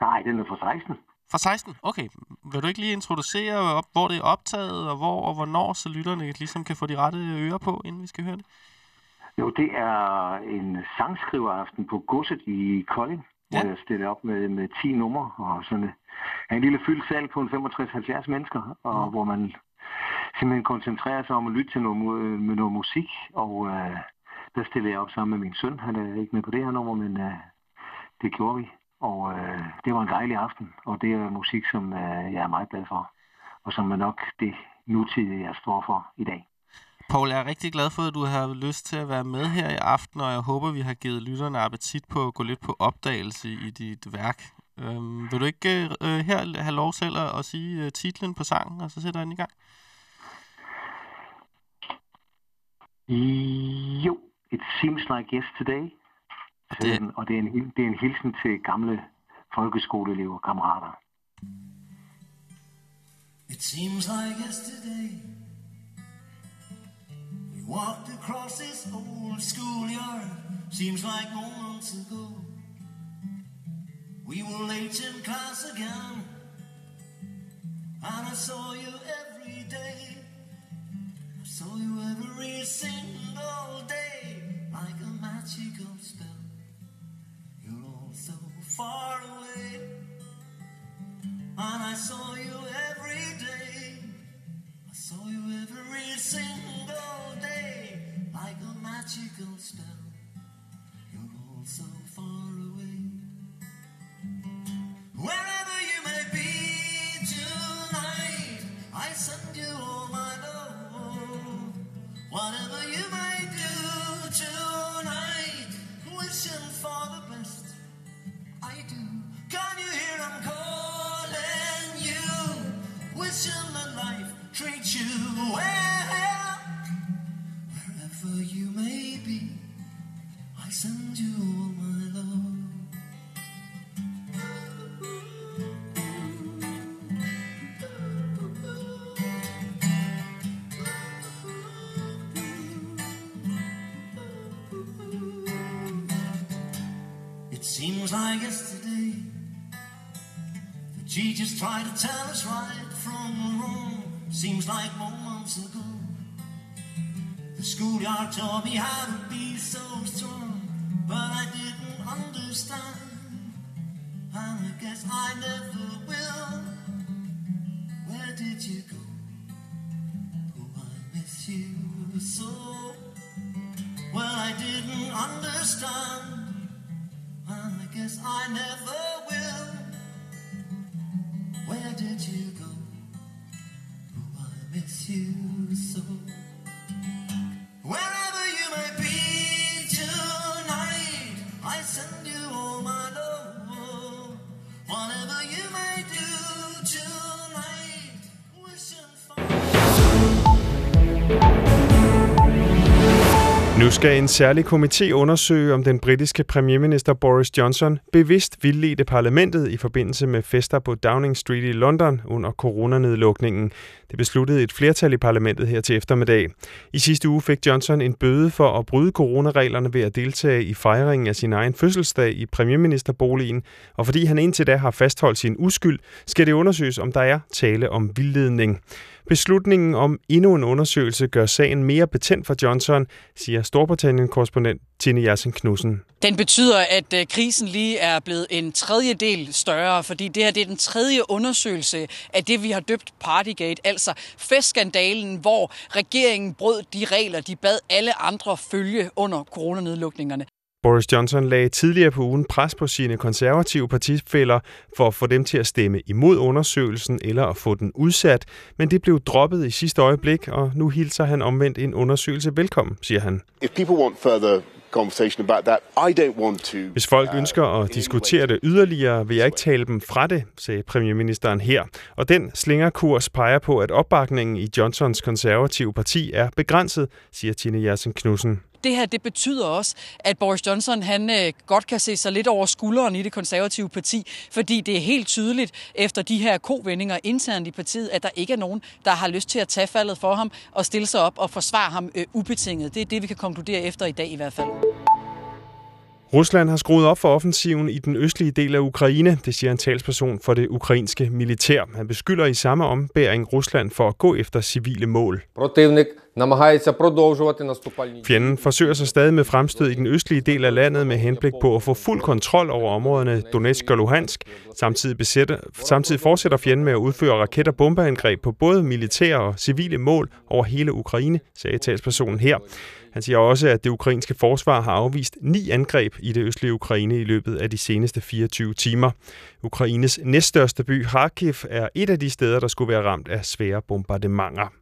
nej, den er fra 16. Fra 16? Okay. Vil du ikke lige introducere, hvor det er optaget, og hvor og hvornår, så lytterne ligesom kan få de rette ører på, inden vi skal høre det? Jo, det er en sangskriveraften på Godset i Kolding, ja. Hvor jeg stiller op med, med 10 numre og sådan et, en lille fyldt sal på en 65-70 mennesker, og Mm. hvor man simpelthen koncentrerer sig om at lytte til noget, med noget musik, og øh, der stiller jeg op sammen med min søn. Han er ikke med på det her nummer, men øh, det gjorde vi. Og øh, det var en dejlig aften, og det er musik, som øh, jeg er meget glad for, og som er nok det nutidige, jeg står for i dag. Paul, jeg er rigtig glad for, at du har lyst til at være med her i aften, og jeg håber, vi har givet lytterne appetit på at gå lidt på opdagelse i dit værk. Øhm, vil du ikke øh, her have lov selv at, at sige øh, titlen på sangen, og så sætter jeg den i gang? Jo, it seems like yesterday. Og Det... det, Og det er, en, det er en hilsen til gamle folkeskoleelever og kammerater. It seems like yesterday we walked across this old schoolyard. Seems like moments ago we were late in class again, and I saw you every day. I saw you every single day, like a magical spell. You're all so far away. And I saw you every day. I saw you every single day, like a magical spell. You're all so far away. Wherever Wherever you may be, I send you all my love. It seems like yesterday the teachers tried to tell us right from wrong. Seems like ago the schoolyard taught me how to be so strong, but I didn't understand, and I guess I never will. Where did you go? Oh, I miss you so. Well, I didn't understand. And I guess I never I miss Nu skal en særlig komité undersøge, om den britiske premierminister Boris Johnson bevidst vildledte parlamentet i forbindelse med fester på Downing Street i London under coronanedlukningen. Det besluttede et flertal i parlamentet her til eftermiddag. I sidste uge fik Johnson en bøde for at bryde coronareglerne ved at deltage i fejringen af sin egen fødselsdag i premierministerboligen, og fordi han indtil da har fastholdt sin uskyld, skal det undersøges, om der er tale om vildledning. Beslutningen om endnu en undersøgelse gør sagen mere betændt for Johnson, siger Storbritannien-korrespondent Tine Jersen Knudsen. Den betyder, at øh, krisen lige er blevet en tredjedel større, fordi det her det er den tredje undersøgelse af det, vi har døbt Partygate, altså festskandalen, hvor regeringen brød de regler, de bad alle andre følge under coronanedlukningerne. Boris Johnson lagde tidligere på ugen pres på sine konservative partifælder for at få dem til at stemme imod undersøgelsen eller at få den udsat, men det blev droppet i sidste øjeblik, og nu hilser han omvendt en undersøgelse velkommen, siger han. If people want further conversation about that, I don't want to. Hvis folk ønsker at diskutere det yderligere, vil jeg ikke tale dem fra det, sagde premierministeren her. Og den slingerkurs peger på, at opbakningen i Johnsons konservative parti er begrænset, siger Tine Jersen Knudsen. Det her det betyder også, at Boris Johnson han øh, godt kan se sig lidt over skulderen i det konservative parti, fordi det er helt tydeligt efter de her kovendinger internt i partiet, at der ikke er nogen, der har lyst til at tage faldet for ham og stille sig op og forsvare ham øh, ubetinget. Det er det, vi kan konkludere efter i dag i hvert fald. Rusland har skruet op for offensiven i den østlige del af Ukraine, det siger en talsperson for det ukrainske militær. Han beskylder i samme ombæring Rusland for at gå efter civile mål. Fjenden forsøger sig stadig med fremstød i den østlige del af landet med henblik på at få fuld kontrol over områderne Donetsk og Luhansk. Samtidig, besætter, samtidig fortsætter fjenden med at udføre raket- og bombeangreb på både militære og civile mål over hele Ukraine, sagde talspersonen her. Han siger også, at det ukrainske forsvar har afvist ni angreb i det østlige Ukraine i løbet af de seneste 24 timer. Ukraines næststørste by, Kharkiv, er et af de steder, der skulle være ramt af svære bombardementer.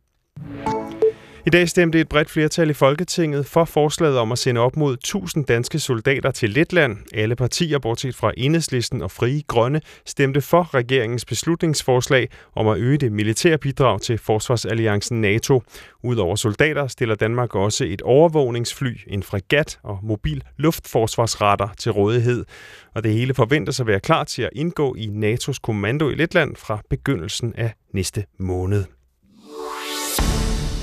I dag stemte et bredt flertal i Folketinget for forslaget om at sende op mod 1000 danske soldater til Letland. Alle partier, bortset fra Enhedslisten og Frie Grønne, stemte for regeringens beslutningsforslag om at øge det militære bidrag til forsvarsalliancen NATO. Udover soldater stiller Danmark også et overvågningsfly, en fregat og mobil luftforsvarsradar til rådighed. Og det hele forventes at være klar til at indgå i NATO's kommando i Letland fra begyndelsen af næste måned.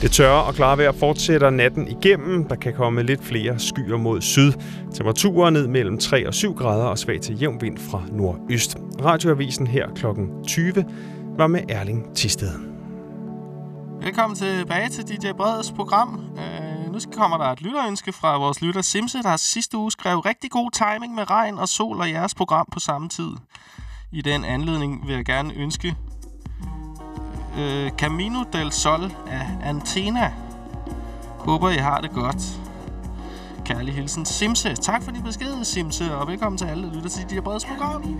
Det tørre og klare vejr fortsætter natten igennem. Der kan komme lidt flere skyer mod syd. Temperaturer ned mellem 3 og 7 grader og svag til jævn vind fra nordøst. Radioavisen her kl. 20 var med Erling Tisted. Velkommen tilbage til DJ Breds program. Øh, nu kommer der et lytterønske fra vores lytter Simse, der sidste uge skrev rigtig god timing med regn og sol og jeres program på samme tid. I den anledning vil jeg gerne ønske øh, Camino del Sol af Antena. Håber, I har det godt. Kærlig hilsen Simse. Tak for din besked, Simse, og velkommen til alle, der lytter til de her brede program.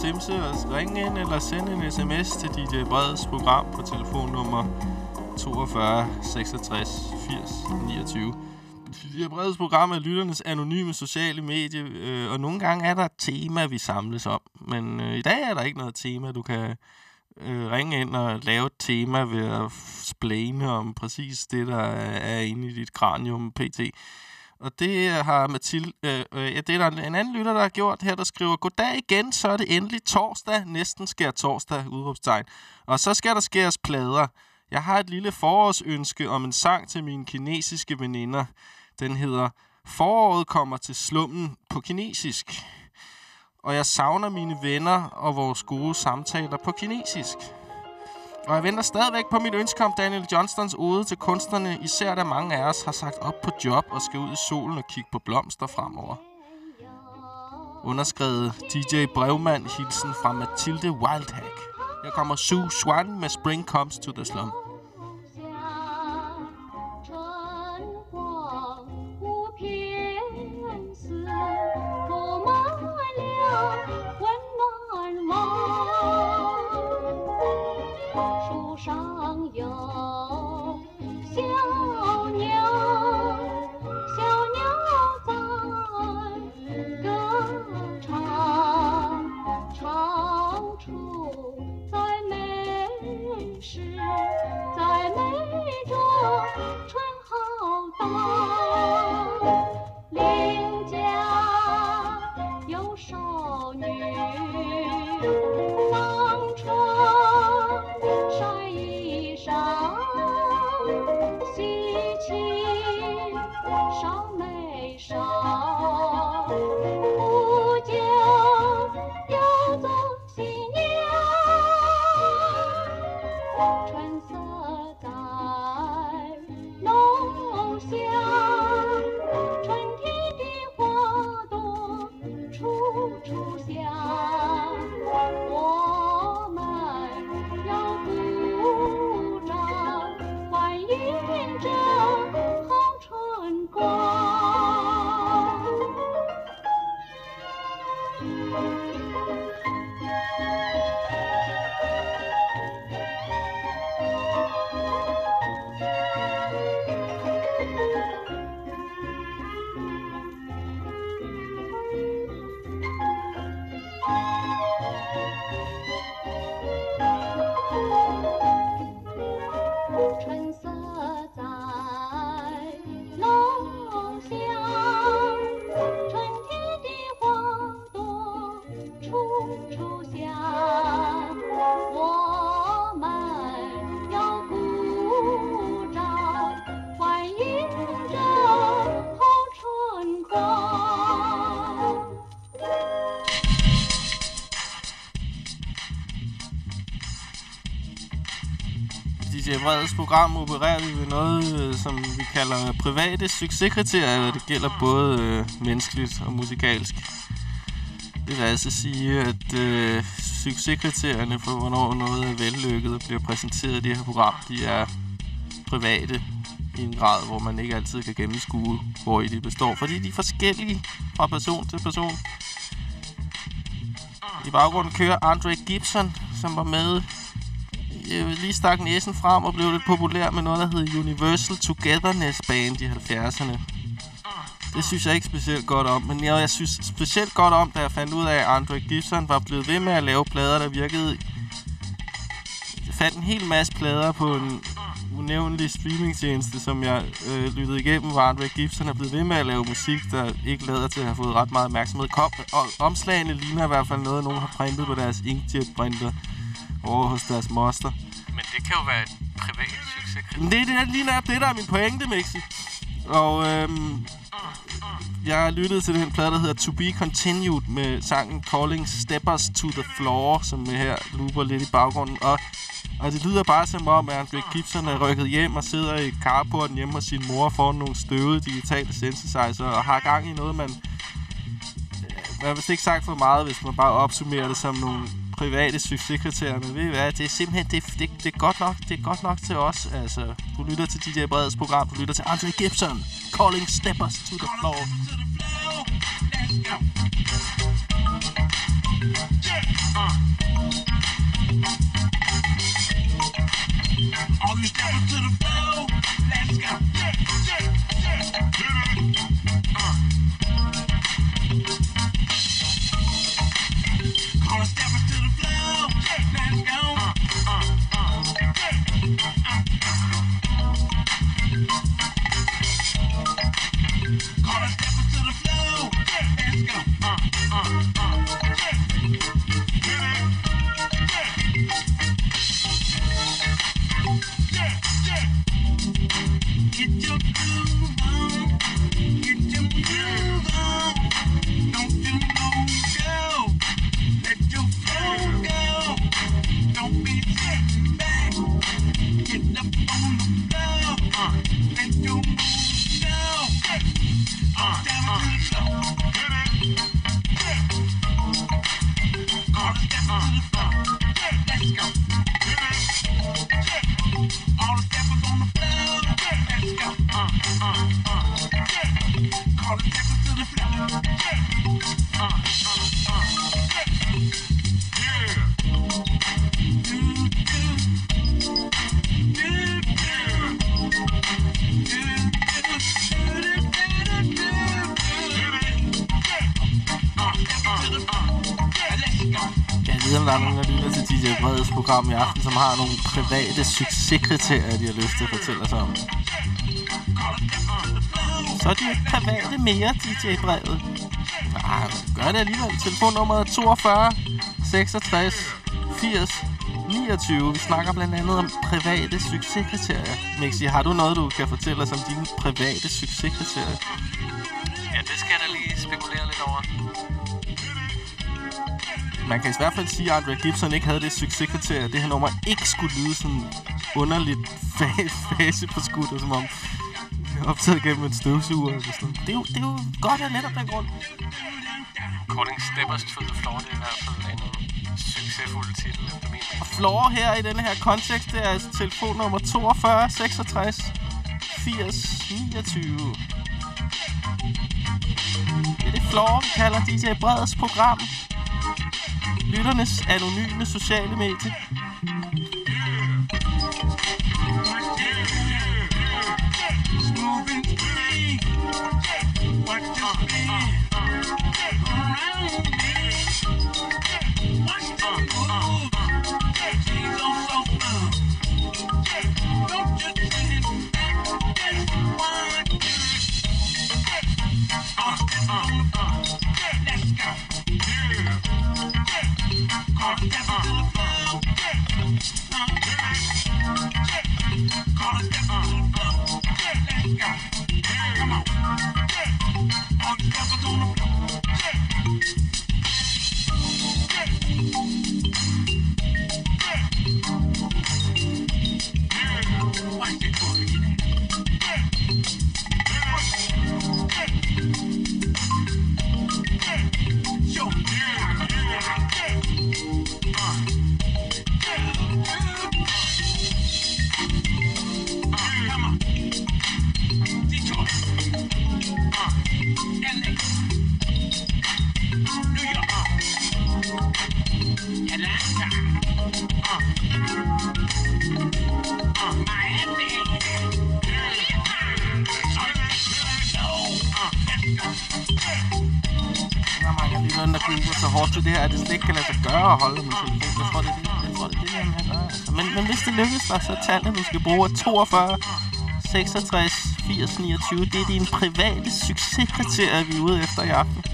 Simse os, ringe ind eller sende en sms til dit Breds program på telefonnummer 42 66 80 29. DJ Breds program er lytternes anonyme sociale medie, øh, og nogle gange er der et tema, vi samles om. Men øh, i dag er der ikke noget tema. Du kan øh, ringe ind og lave et tema ved at splane om præcis det, der er inde i dit kranium pt. Og det øh, har Mathilde, øh, øh, ja, det er der en anden lytter, der har gjort her, der skriver, Goddag igen, så er det endelig torsdag, næsten sker torsdag, udråbstegn. Og så skal der skæres plader. Jeg har et lille forårsønske om en sang til mine kinesiske veninder. Den hedder Foråret kommer til slummen på kinesisk. Og jeg savner mine venner og vores gode samtaler på kinesisk. Og jeg venter stadigvæk på mit ønske om Daniel Johnstons ode til kunstnerne, især da mange af os har sagt op på job og skal ud i solen og kigge på blomster fremover. Underskrevet DJ Brevmand hilsen fra Mathilde Wildhack. Her kommer Sue Swan med Spring Comes to the Slum. Program opererer vi ved noget, øh, som vi kalder private succeskriterier. Det gælder både øh, menneskeligt og musikalsk. Det vil altså sige, at øh, succeskriterierne for, hvornår noget er vellykket og bliver præsenteret i det her program, de er private i en grad, hvor man ikke altid kan gennemskue, hvor i de består. Fordi de er forskellige fra person til person. I baggrunden kører Andre Gibson, som var med øh, lige stak næsen frem og blev lidt populær med noget, der hed Universal Togetherness Band i 70'erne. Det synes jeg ikke specielt godt om, men jeg, jeg synes specielt godt om, da jeg fandt ud af, at Andre Gibson var blevet ved med at lave plader, der virkede... Jeg fandt en hel masse plader på en unævnlig streamingtjeneste, som jeg øh, lyttede igennem, hvor Andre Gibson er blevet ved med at lave musik, der ikke lader til at have fået ret meget opmærksomhed. Kom, og omslagene ligner i hvert fald noget, nogen har printet på deres inkjet-printer over hos deres moster. Men det kan jo være et privat succeskriterie. Det, er det er lige netop det, der er min pointe, Mixi. Og øhm, jeg har lyttet til den plade, der hedder To Be Continued med sangen Calling Steppers to the Floor, som her looper lidt i baggrunden. Og, og det lyder bare som om, at Andre Gibson er rykket hjem og sidder i carporten hjemme hos sin mor foran nogle støvede digitale synthesizer og har gang i noget, man... Jeg har vist ikke sagt for meget, hvis man bare opsummerer det som nogle private succeskriterierne. ved I hvad, det er simpelthen, det, det, det, er godt nok, det er godt nok til os, altså. Du lytter til DJ Breds program, du lytter til Andre Gibson, Calling Steppers to the Floor. All you steppers to the floor, let's go. All Jeg ved, der lytter til DJ Breds program i aften, som har nogle private succeskriterier, de har lyst til at fortælle os om. Så er de ikke private mere, DJ Brevet. Nej, ah, gør det alligevel. Telefonnummeret er 42 66 80 29. Vi snakker blandt andet om private succeskriterier. Mixi, har du noget, du kan fortælle os om dine private succeskriterier? Ja, det skal jeg da lige spekulere lidt over. Man kan i hvert fald sige, at Andre Gibson ikke havde det succeskriterie, at det her nummer ikke skulle lyde sådan underligt fa- fase på skuddet, som om optaget gennem en støvsuger eller sådan. Det er jo, det er jo godt af netop den grund. Calling Steppers to the Floor, det er i hvert fald en succesfuld titel, efter min mening. Og Floor her i denne her kontekst, det er altså telefonnummer 42 66 80 29. Det er det Floor, vi kalder DJ Breds program. Lytternes anonyme sociale medie. Så tallet, du skal bruge er 42 66 80 29. Det er dine private succeskriterier, vi er ude efter i aften.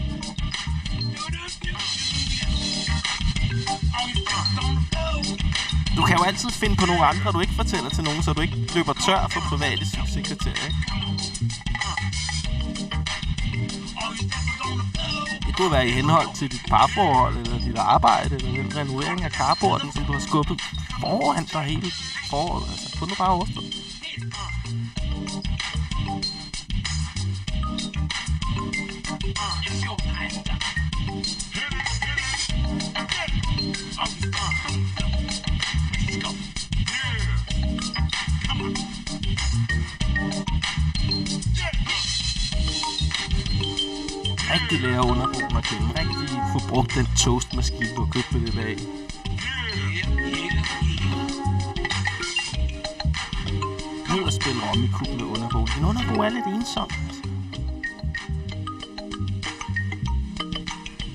Du kan jo altid finde på nogle andre, du ikke fortæller til nogen, så du ikke løber tør for private succeskriterier, ikke? Det kunne være i henhold til dit parforhold, eller dit arbejde, eller den renovering af carporten, som du har skubbet foran dig hele foråret. Altså, få nu bare overstået. Rigtig lære at underbruge mig til. Rigtig få brugt den toastmaskine, du har købt ved det bag. Underbo. Men underbo er lidt ensomt.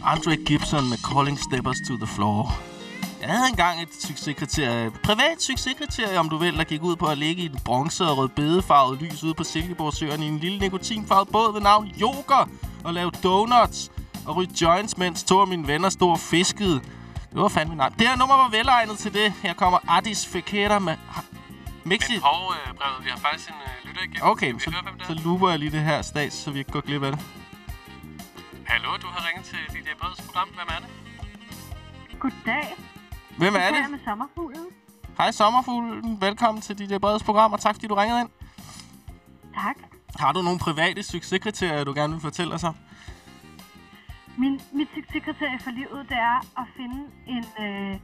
Andre Gibson med Calling Steppers to the Floor. Jeg havde engang et succeskriterie, privat succeskriterie, om du vil, der gik ud på at ligge i en bronze og rødbedefarvet lys ude på Silkeborgsøerne i en lille nikotinfarvet båd ved navn Joker og lave donuts og ryge joints, mens to af mine venner stod og fiskede. Det var fandme nej. Det her nummer var velegnet til det. Her kommer Addis Fekera med... Mixi. Men Hov, øh, brevet, vi har faktisk en øh, lytter igennem. Okay, vi så, høre, hvem det så er? looper jeg lige det her stats, så vi ikke går glip af det. Hallo, du har ringet til DJ Breds program. Hvem er det? Goddag. Hvem er Jeg det? taler med sommerfuglen. Hej Sommerfuglen. Velkommen til DJ Breds program, og tak fordi du ringede ind. Tak. Har du nogle private succeskriterier, du gerne vil fortælle os om? Min, mit succeskriterie for livet, det er at finde en, øh,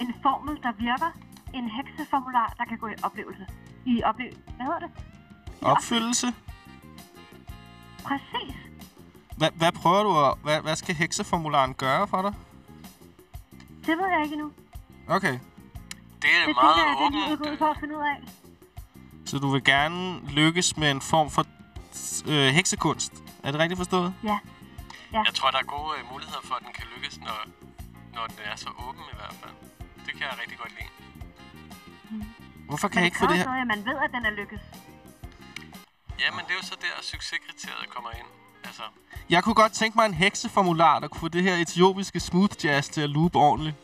en formel, der virker. En hekseformular, der kan gå i oplevelse. I oplev... Hvad hedder det? Opfyldelse? Præcis. Hvad, hvad prøver du at... Hvad, hvad skal hekseformularen gøre for dig? Det ved jeg ikke endnu. Okay. Det er Det meget tænker jeg, det er åbent. lige ud på at finde ud af. Så du vil gerne lykkes med en form for øh, heksekunst. Er det rigtigt forstået? Ja. ja. Jeg tror, der er gode øh, muligheder for, at den kan lykkes, når, når den er så åben i hvert fald. Det kan jeg rigtig godt lide. Hvorfor kan Men jeg ikke få det her... stadig, at man ved, at den er lykkes. Jamen, det er jo så der, succeskriteriet kommer ind. Altså, Jeg kunne godt tænke mig en hekseformular, der kunne få det her etiopiske smooth jazz til at loop ordentligt.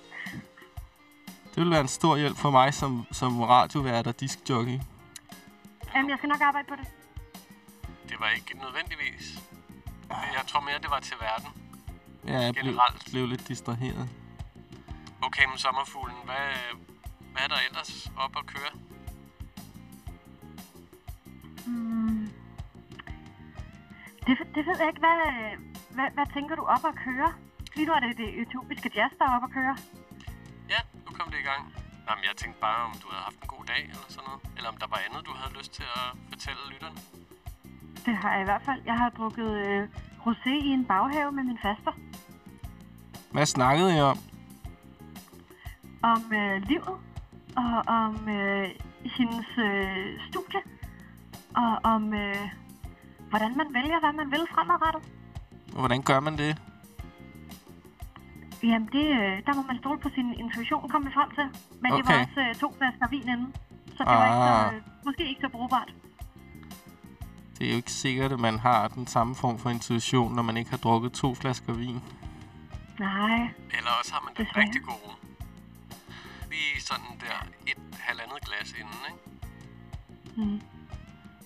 Det ville være en stor hjælp for mig som, som radiovært og diskjockey. Jamen, jeg skal nok arbejde på det. det var ikke nødvendigvis. Jeg tror mere, det var til verden. Ja, jeg blev, Generelt. blev lidt distraheret. Okay, men sommerfuglen, hvad, hvad er der ellers op at køre? Mm. Det, det ved jeg ikke. Hvad, hvad, hvad tænker du op at køre? Lige nu er det det etiopiske jazz, der er op at køre. Ja, nu kom det i gang. Jamen, jeg tænkte bare, om du havde haft en god dag eller sådan noget. Eller om der var andet, du havde lyst til at fortælle lytterne. Det har jeg i hvert fald. Jeg har drukket øh, rosé i en baghave med min faster. Hvad snakkede I om? Om øh, livet. Og om øh, hendes øh, studie. Og om, øh, hvordan man vælger, hvad man vil fremadrettet. Og hvordan gør man det? Jamen, det, øh, der må man stole på sin intuition, kom vi frem til. Men det var Okay. også øh, to flasker vin inden. Så det var ikke Ah. så, øh, måske ikke så brugbart. Det er jo ikke sikkert, at man har den samme form for intuition, når man ikke har drukket to flasker vin. Nej. Eller også har man den rigtig gode. Lige sådan der et halvandet glas inden, ikke? Mm.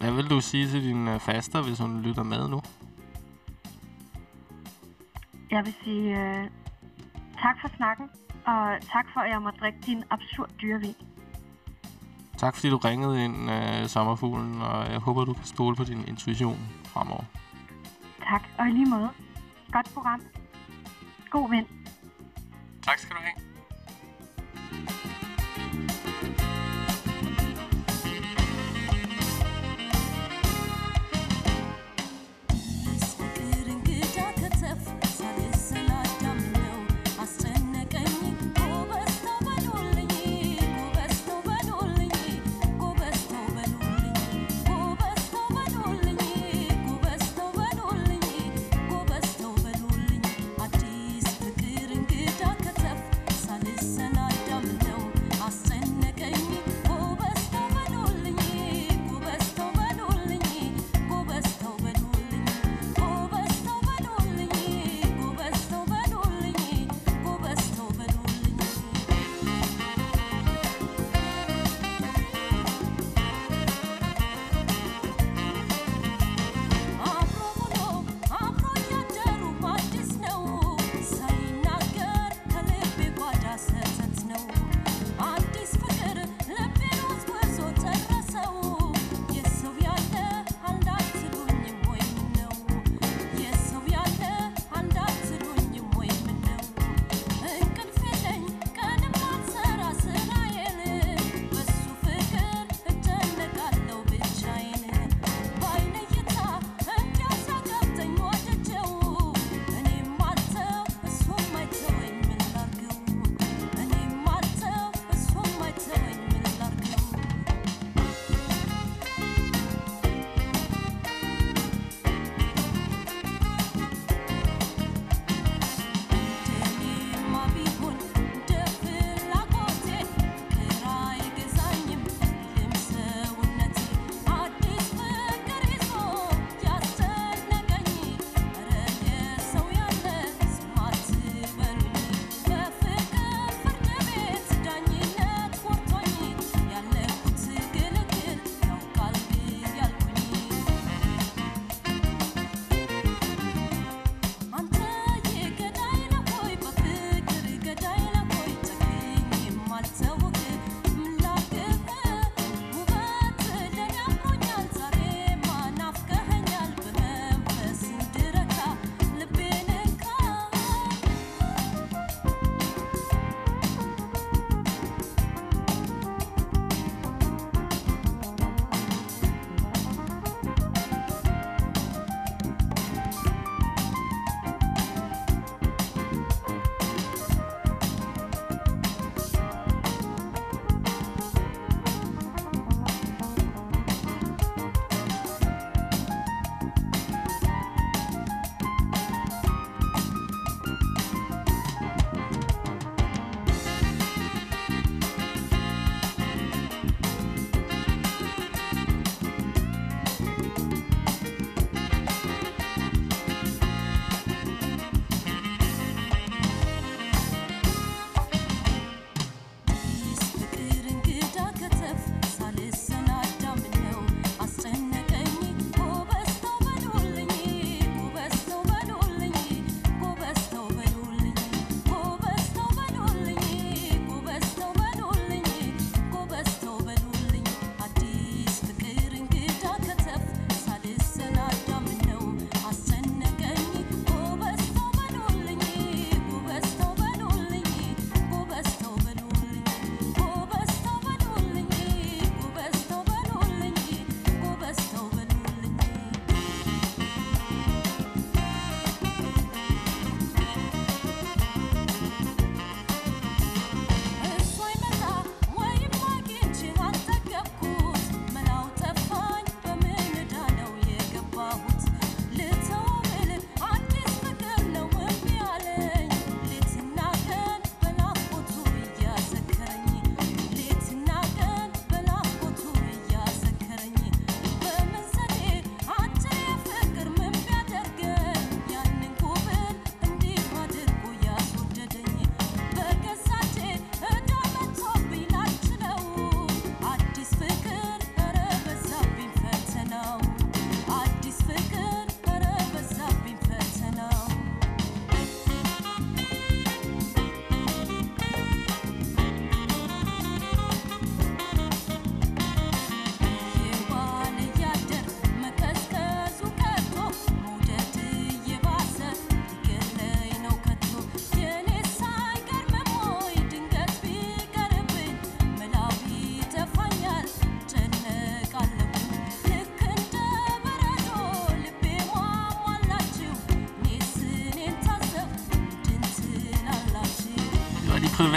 Hvad vil du sige til din øh, faster, hvis hun lytter med nu? Jeg vil sige øh, tak for snakken. Og tak for, at jeg må drikke din absurd dyre vin. Tak fordi du ringede ind, øh, sommerfuglen, og jeg håber, du kan stole på din intuition fremover. Tak, og i lige måde. Godt program. God vind. Tak skal du have.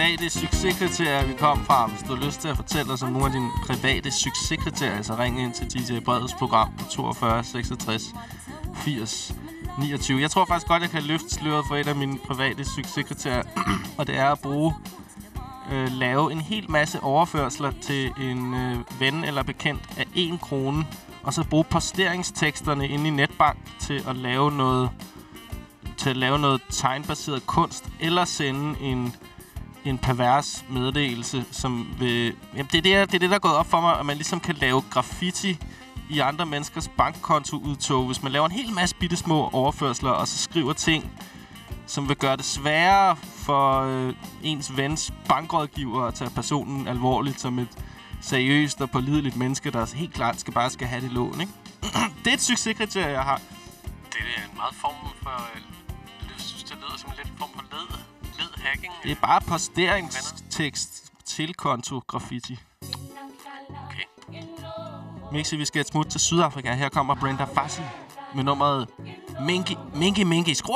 Private succeskriterier, vi kom fra. Hvis du har lyst til at fortælle os om nogle af dine private succeskriterier, så ring ind til DJ Breds program på 42 66 80 29. Jeg tror faktisk godt, jeg kan løfte sløret for et af mine private succeskriterier, og det er at bruge øh, lave en hel masse overførsler til en øh, ven eller bekendt af 1 krone, og så bruge posteringsteksterne inde i netbank til at lave noget til at lave noget tegnbaseret kunst, eller sende en, en pervers meddelelse, som vil... Jamen, det, er det, det er det, der er gået op for mig, at man ligesom kan lave graffiti i andre menneskers bankkontoudtog, hvis man laver en hel masse bitte små overførsler, og så skriver ting, som vil gøre det sværere for øh, ens vens bankrådgiver at tage personen alvorligt som et seriøst og pålideligt menneske, der helt klart skal bare skal have det lån, ikke? det er et succeskriterie, jeg har. Det er en meget form for... Øh, jeg synes, det lyder som en lidt form for led, hacking. Det er bare posteringstekst til konto graffiti. Okay. Mixi, vi skal et smut til Sydafrika. Her kommer Brenda Fassi med nummeret Minky, Minky, Minky. Skru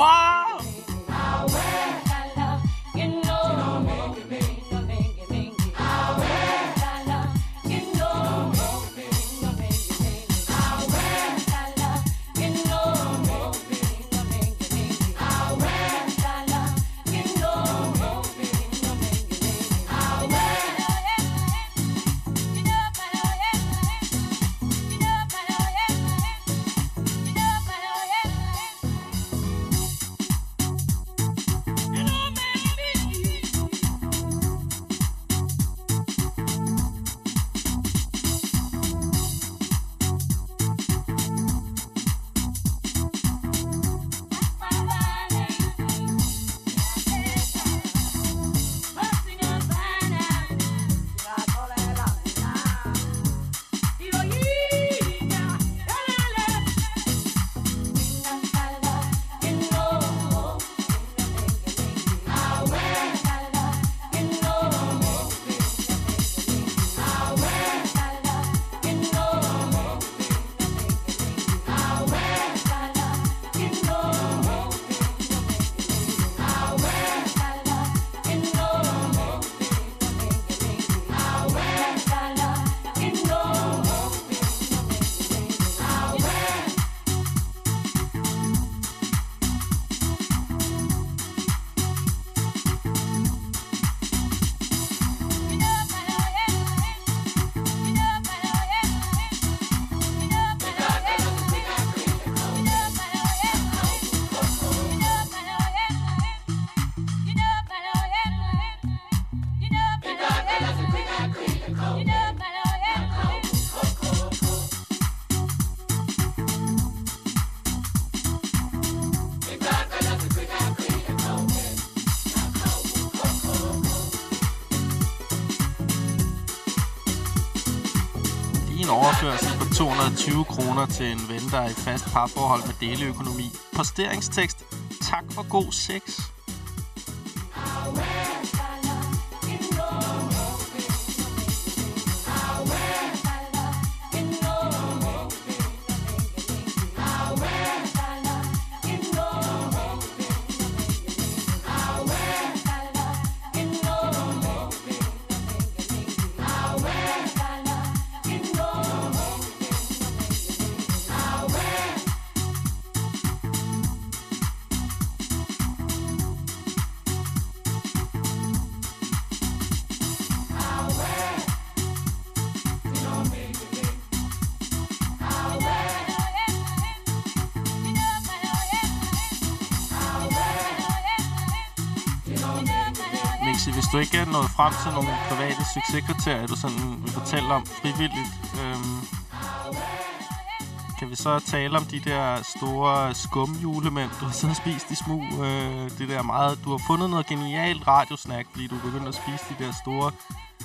20 kroner til en ven, der er i fast parforhold med deleøkonomi. Posteringstekst. Tak for god sex. Hvis du ikke er nået frem til nogle private succeskriterier, du sådan vil fortælle om frivilligt, øhm, kan vi så tale om de der store skumjulemænd, du har sådan spist i smug? Øh, det der meget, du har fundet noget genialt radiosnack, fordi du er begyndt at spise de der store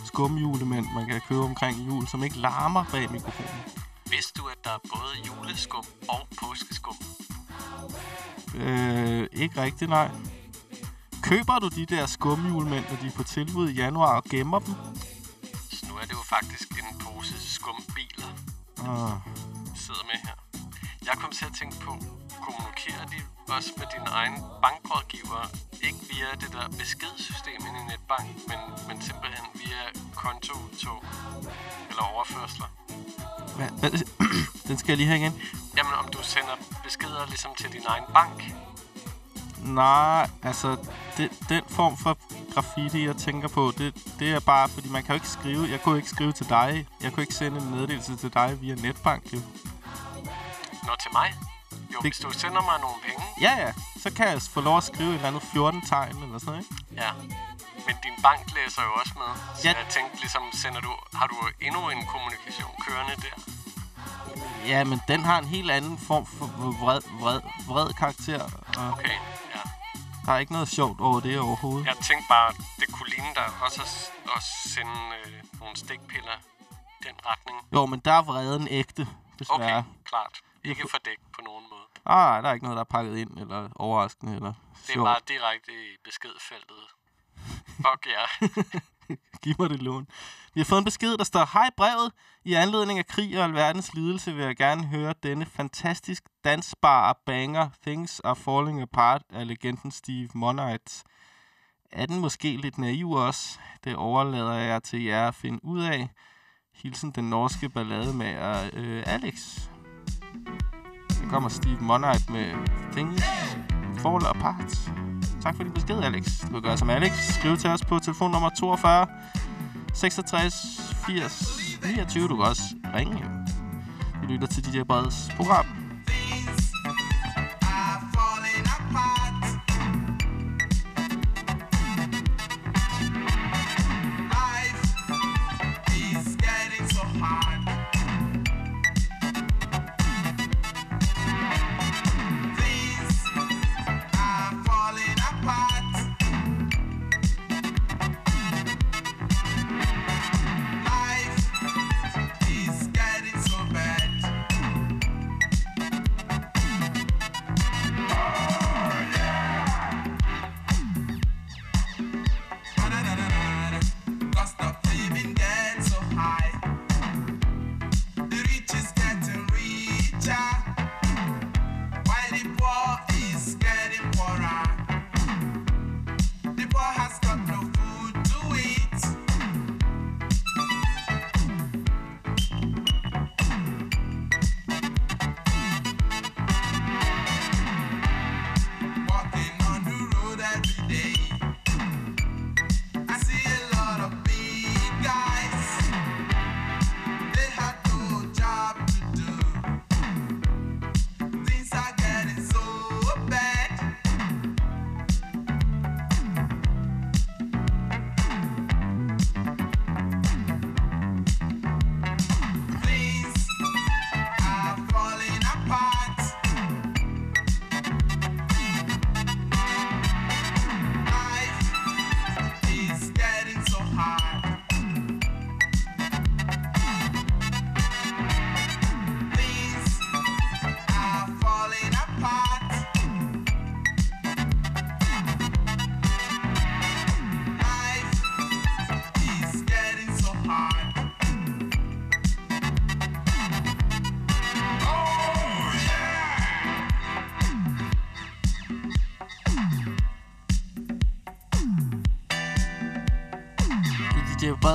skumjulemænd, man kan købe omkring jul, som ikke larmer bag mikrofonen. Vidste du, at der er både juleskum og påskeskum? Øh, ikke rigtigt, nej. Køber du de der skumjulemænd, når de er på tilbud i januar, og gemmer dem? Så nu er det jo faktisk en pose skumbiler, Ah. vi sidder med her. Jeg kom til at tænke på, kommunikerer de også med din egen bankrådgiver, ikke via det der beskedssystem ind i netbank, men, men simpelthen via kontotog eller overførsler. Hvad, den skal jeg lige have igen. Jamen, om du sender beskeder ligesom til din egen bank. Nej, altså, det, den form for graffiti, jeg tænker på, det, det er bare, fordi man kan jo ikke skrive, jeg kunne ikke skrive til dig, jeg kunne ikke sende en meddelelse til dig via netbank, jo. Nå, til mig? Jo, Det- hvis du sender mig nogle penge. Ja, ja, så kan jeg få lov at skrive et eller andet 14 tegn eller sådan, ikke? Ja. Men din bank læser jo også med. Så Ja. jeg tænkte ligesom, sender du, har du endnu en kommunikation kørende der? Ja, men den har en helt anden form for vred, vred, vred karakter. Og Okay. Der er ikke noget sjovt over det overhovedet. Jeg tænkte bare, det kunne ligne dig også at, sende øh, nogle stikpiller den retning. Jo, men der er vreden ægte, desværre. Okay, klart. Ikke fordækt på nogen måde. Ah, der er ikke noget, der er pakket ind, eller overraskende, eller Det er sjovt. bare direkte i beskedfeltet. Fuck ja. Giv mig det lån. Vi har fået en besked, der står, Hej brevet. I anledning af krig og alverdens lidelse vil jeg gerne høre denne fantastisk dansbare banger Things Are Falling Apart af legenden Steve Monite. Er den måske lidt naiv også? Det overlader jeg til jer at finde ud af. Hilsen den norske ballademager øh, Alex. Der kommer Steve Monite med Things Fall Apart. Tak for din besked, Alex. Du kan gøre som Alex. Skriv til os på telefonnummer 42 66 80 29. Du kan også ringe. Vi lytter til DJ Breds program.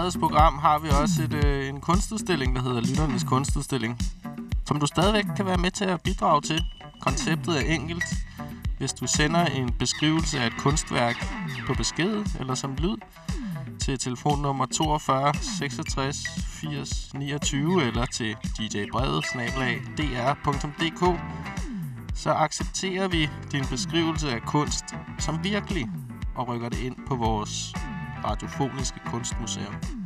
I program har vi også et, øh, en kunstudstilling, der hedder Lytternes Kunstudstilling, som du stadigvæk kan være med til at bidrage til. Konceptet er enkelt. Hvis du sender en beskrivelse af et kunstværk på besked eller som lyd til telefonnummer 42 66 80 29 eller til djbrede-dr.dk, så accepterer vi din beskrivelse af kunst som virkelig og rykker det ind på vores radiofoniske kunstmuseum.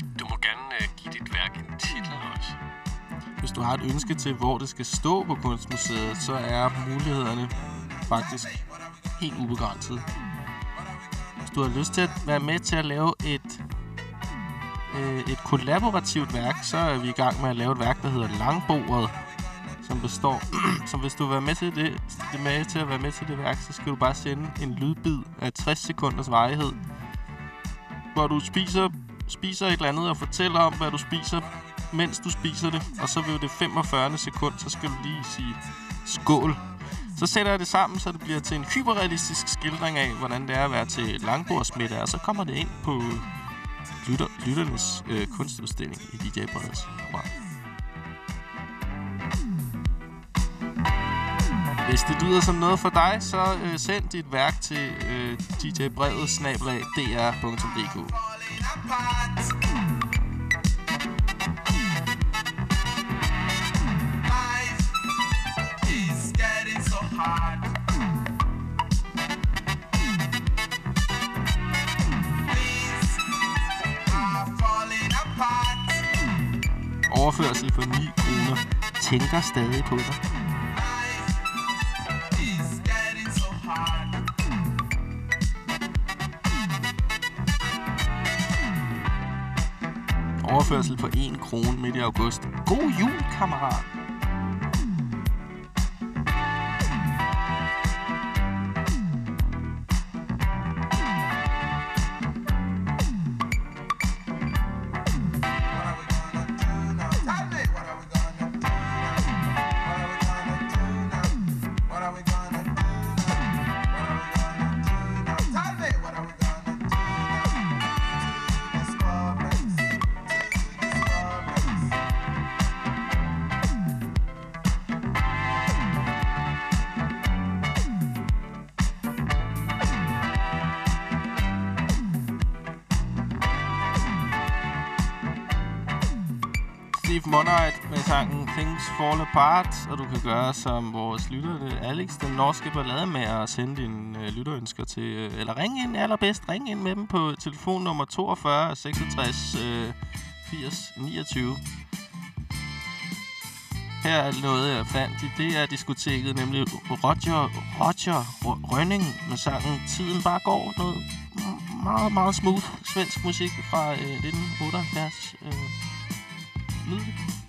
Gerne give dit værk en titel også. Hvis du har et ønske til, hvor det skal stå på Kunstmuseet, så er mulighederne faktisk helt ubegrænset. Hvis du har lyst til at være med til at lave et, øh, et kollaborativt værk, så er vi i gang med at lave et værk, der hedder Langbordet, som består, som hvis du vil være med til det, det med til at være med til det værk, så skal du bare sende en lydbid af 60 sekunders varighed, hvor du spiser, spiser et eller andet og fortæller om, hvad du spiser, mens du spiser det. Og så ved det 45. sekund, så skal du lige sige skål. Så sætter jeg det sammen, så det bliver til en hyperrealistisk skildring af, hvordan det er at være til langbordsmiddag, og så kommer det ind på lytter, lytternes øh, kunstudstilling i DJ Brothers. program. Hvis det lyder som noget for dig, så øh, send dit værk til øh, djbrevet getting so hard. Falling apart. Overførsel for 9 kroner. Tænker stadig på dig. Overførsel på 1 krone midt i august. God jul, kammerat! Steve Monright med sangen Things Fall Apart, og du kan gøre som vores lytter, Alex, den norske ballademager, at sende dine øh, lytterønsker til, øh, eller ring ind allerbedst, ring ind med dem på telefonnummer 42 66 øh, 80 29. Her er noget, jeg fandt i det er diskoteket, nemlig Roger, Roger Rønning med sangen Tiden bare går. Noget meget, meget smooth svensk musik fra øh, 1978. Øh, Absolutely.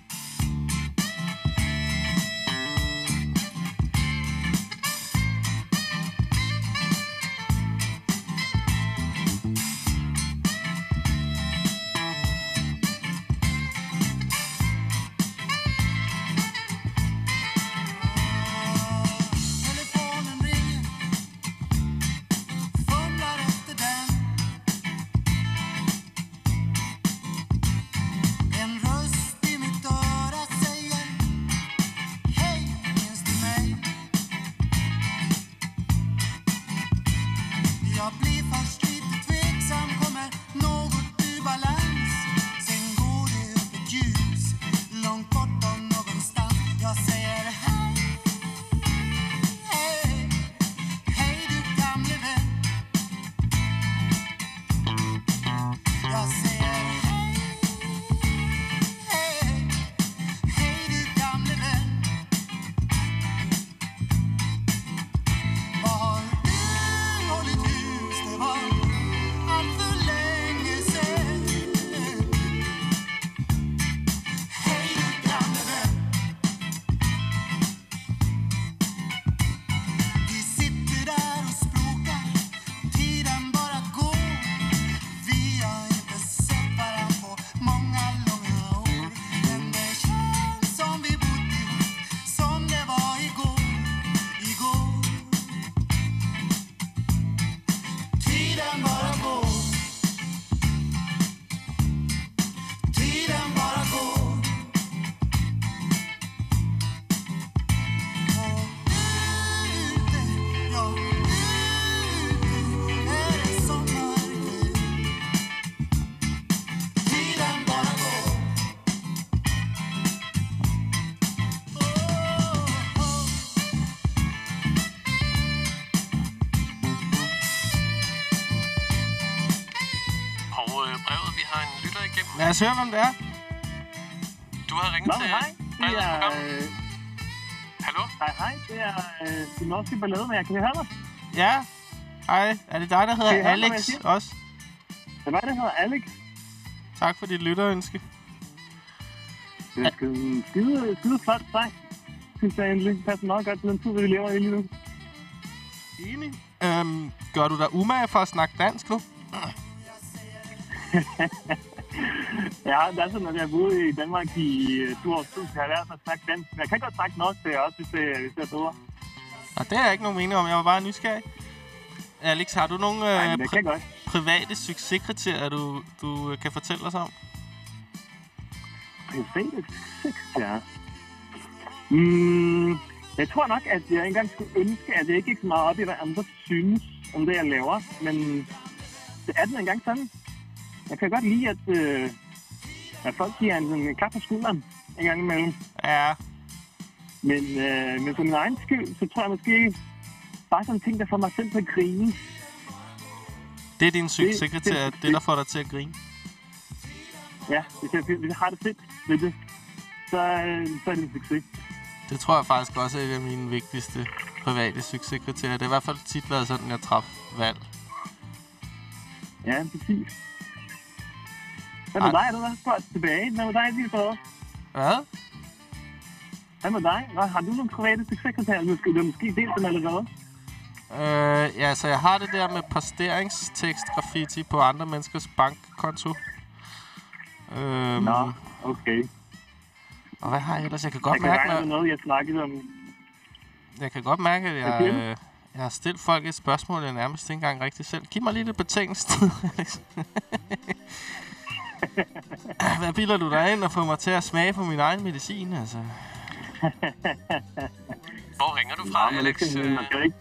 Os høre, hvem det er. Du har ringet Nå, til hej. Det er... øh, Hallo? Hej, hej. Det er øh, den norske ballade, men jeg kan høre mig. Ja. Hej. Er det dig, der hedder høre Alex siger? også? Det er mig, der hedder Alex. Tak for dit lytterønske. Det er en skide, skide flot sang. Synes jeg endelig. Passer meget godt til den tid, vi lever i lige nu. Enig. Øhm, gør du dig umage for at snakke dansk nu? Ja, det er sådan, at jeg har boet i Danmark i øh, to års tid, så jeg har lært mig at snakke dansk. Men jeg kan godt snakke norsk, det er også, hvis det, hvis det er bedre. Og det er ikke nogen mening om. Jeg var bare nysgerrig. Alex, har du nogle Nej, øh, det jeg godt. private succeskriterier, du, du øh, kan fortælle os om? Private succeskriterier? Mm, jeg tror nok, at jeg engang skulle ønske, at jeg ikke gik så meget op i, hvad andre synes om det, jeg laver. Men det er den engang sådan. Jeg kan godt lide, at, øh, at folk giver en, en klap på skulderen en gang imellem. Ja. Men, øh, men for min egen skyld, så tror jeg måske bare sådan ting, der får mig selv til at grine. Det er din succeskriterie, det, det, der får dig til at grine. Ja, hvis jeg, hvis jeg har det fedt ved det, så, øh, så er det en succes. Det tror jeg faktisk også er et af mine vigtigste private succeskriterier. Det har i hvert fald tit været sådan, jeg træffer valg. Ja, præcis. Hvad med dig? Er du der spurgt tilbage? Hvad med dig, lige for? Hvad? Hvad med dig? Hvad, har du nogle private succeskriterier? Måske, du måske delt dem allerede. Øh, ja, så jeg har det der med posteringstekst graffiti på andre menneskers bankkonto. Øhm, Nå, okay. Og hvad har jeg ellers? Jeg kan godt jeg kan mærke, med når, noget, jeg snakkede om. jeg kan godt mærke, at jeg, Hvad du? øh, jeg har stillet folk et spørgsmål, jeg nærmest ikke engang rigtig selv. Giv mig lige lidt Alex. Hvad bilder du dig ind og får mig til at smage på min egen medicin, altså? Hvor ringer du fra, Nå, Alex? man kan ikke-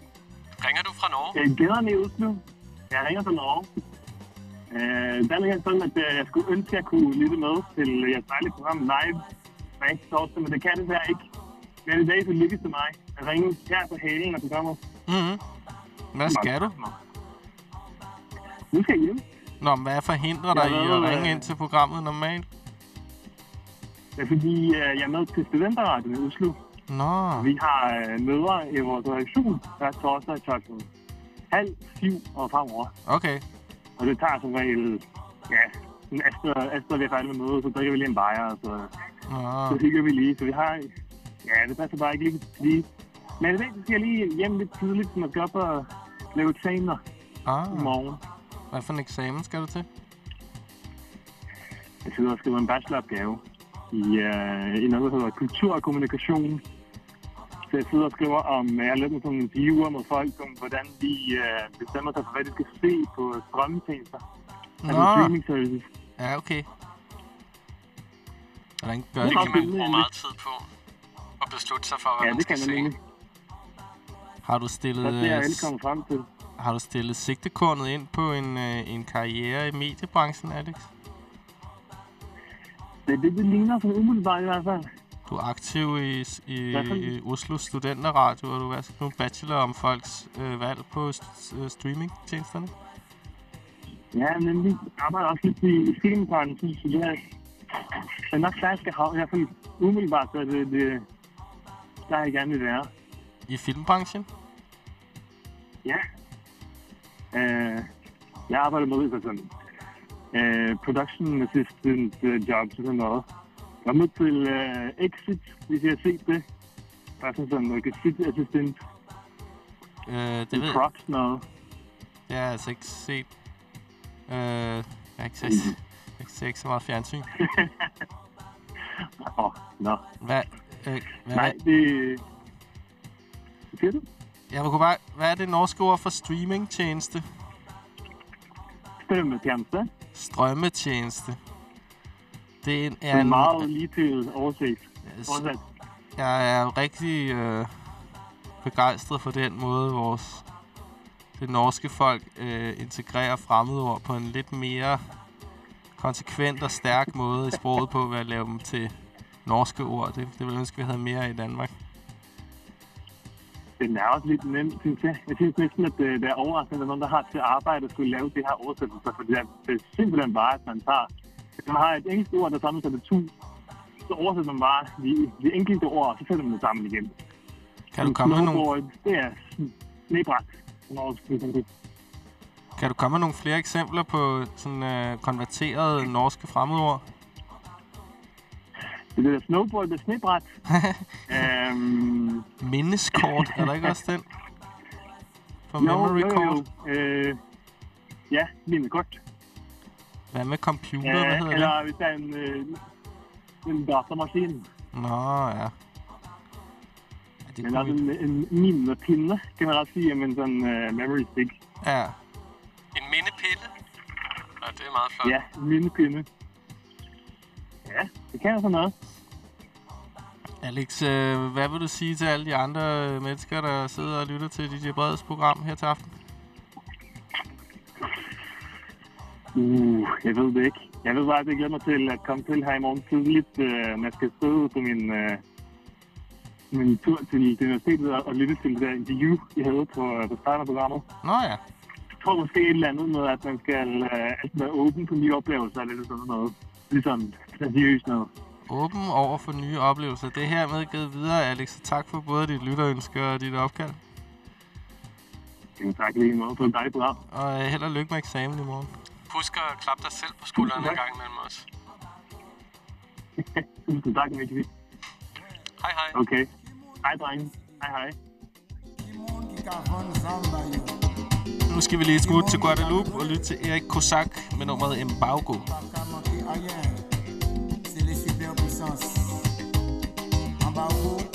Ringer du fra Norge? Jeg gælder i Oslo. Jeg ringer fra Norge. Øh, der er sådan, at øh, jeg skulle ønske, at jeg kunne lytte med til jeres dejlige program live hver eneste torsdag, men det kan det desværre ikke. Men i dag så lykkes det mig at ringe her på halen af programmet. Mhm. Hvad skal du? Nu skal jeg hjem. Nå, men hvad forhindrer dig Jeg i at ringe øh, ind til programmet normalt? Det er fordi, øh, jeg er med til studenterradioen i Oslo. Nå. Vi har øh, møder i vores redaktion hver torsdag klokken halv syv og fremover. Okay. Og det tager som regel, ja, efter, efter vi er færdige med mødet, så drikker vi lige en bajer, og så, Nå. så hygger vi lige. Så vi har, ja, det passer bare ikke lige. lige. Men i dag skal jeg lige hjem lidt tidligt, så man skal op og lave eksamener Ah. i morgen. Hvad for en eksamen skal du til? Jeg sidder og skriver en bacheloropgave i, uh, i noget, der hedder kultur og kommunikation. Så jeg sidder og skriver om, jeg har lavet sådan nogle interviewer med folk, om hvordan de uh, bestemmer sig for, hvad de skal se på strømmetjenester. Altså Nå. streaming services. Ja, okay. Hvordan gør Det det? kan man bruge meget tid på at beslutte sig for, hvad Ja, man det skal se. nemlig. Har du stillet, Så det er jeg øh, frem til. Har du stillet sigtekornet ind på en, øh, en karriere i mediebranchen, Alex? Det er det, det ligner som umiddelbart i hvert fald. Du er aktiv i, i, for i Oslo Studenterradio, og du er altså nu bachelor om folks øh, valg på st- øh, streamingtjenesterne. Ja, nemlig. Jeg arbejder også lidt i, i filmbranchen, så det er, det er nok der, jeg skal have. I hvert fald umiddelbart, så er det, det der jeg gerne vil være. I filmbranchen? Ja. Øh, jeg arbejder med for sådan øh, production assistant øh, jobs og sådan noget. Jeg er med til øh, Exit, hvis I har set det. Der er sådan sådan noget exit assistant. Øh, det ved jeg. props noget. Det har jeg altså ikke set. Øh, jeg har ikke set, jeg ser ikke så meget fjernsyn. Åh, oh, nå. Hvad, øh, hvad, Nej, det... Hvad siger du? Jeg kunne bare, hvad er det norske ord for streamingtjeneste? Strømmetjeneste. Strømmetjeneste. Det er en, Det er en, meget lige til oversigt. Oversat. Jeg er rigtig øh, begejstret for den måde, vores det norske folk øh, integrerer fremmedord på en lidt mere konsekvent og stærk måde i sproget på, ved at lave dem til norske ord. Det, det ville ønske, vi havde mere i Danmark. Den er også lidt nem, synes jeg. Jeg synes næsten, at det, det er overraskende, at der er nogen, der har til arbejde at skulle lave det her oversættelser, for det er, simpelthen bare, at man tager... Hvis man har et engelsk ord, der sammensætter to, så oversætter man bare de, de enkelte ord, og så sætter man det sammen igen. Kan du komme med nogle, Det er snebræt. kan du komme med nogle flere eksempler på sådan øh, konverterede norske fremmedord? Det der snowboard, det er snebræt. øhm, Mindeskort, er der ikke også den? For jo, memory jo, card? jo. Øh, ja, mindekort. Hvad med computer? Ja, Hvad hedder eller det? hvis der er en, øh, en datamaskin. Nå, ja. det Men også en, en minnepinde, kan man også sige, men sådan uh, memory stick. Ja. En mindepille. Og det er meget flot. Ja, en minnepinde. Ja, det kan altså noget. Alex, øh, hvad vil du sige til alle de andre øh, mennesker, der sidder og lytter til DJ Breds program her til aften? Uh, jeg ved det ikke. Jeg ved bare, at jeg glæder mig til at komme til her i morgen tidligt, uh, når jeg skal sidde på min, uh, min tur til, universitetet og, og lytte til det der interview, jeg havde på, uh, på starten af programmet. Nå ja. Jeg tror måske et eller andet med, at man skal altid være åben for nye oplevelser, eller sådan noget. Ligesom seriøst noget. Åben over for nye oplevelser. Det er hermed givet videre, Alex. Tak for både dit lytterønske og dit opkald. Jamen, tak lige måde på dejligt program. Og øh, held og lykke med eksamen i morgen. Husk at klappe dig selv på skulderen en gang imellem os. Tusind tak, Mikkel. Hej hej. Okay. Hej, drenge. Hej, hej. Nu skal vi lige et smut til Guadeloupe og lytte til Erik Kosak med nummeret Embargo. les Christmas. About who?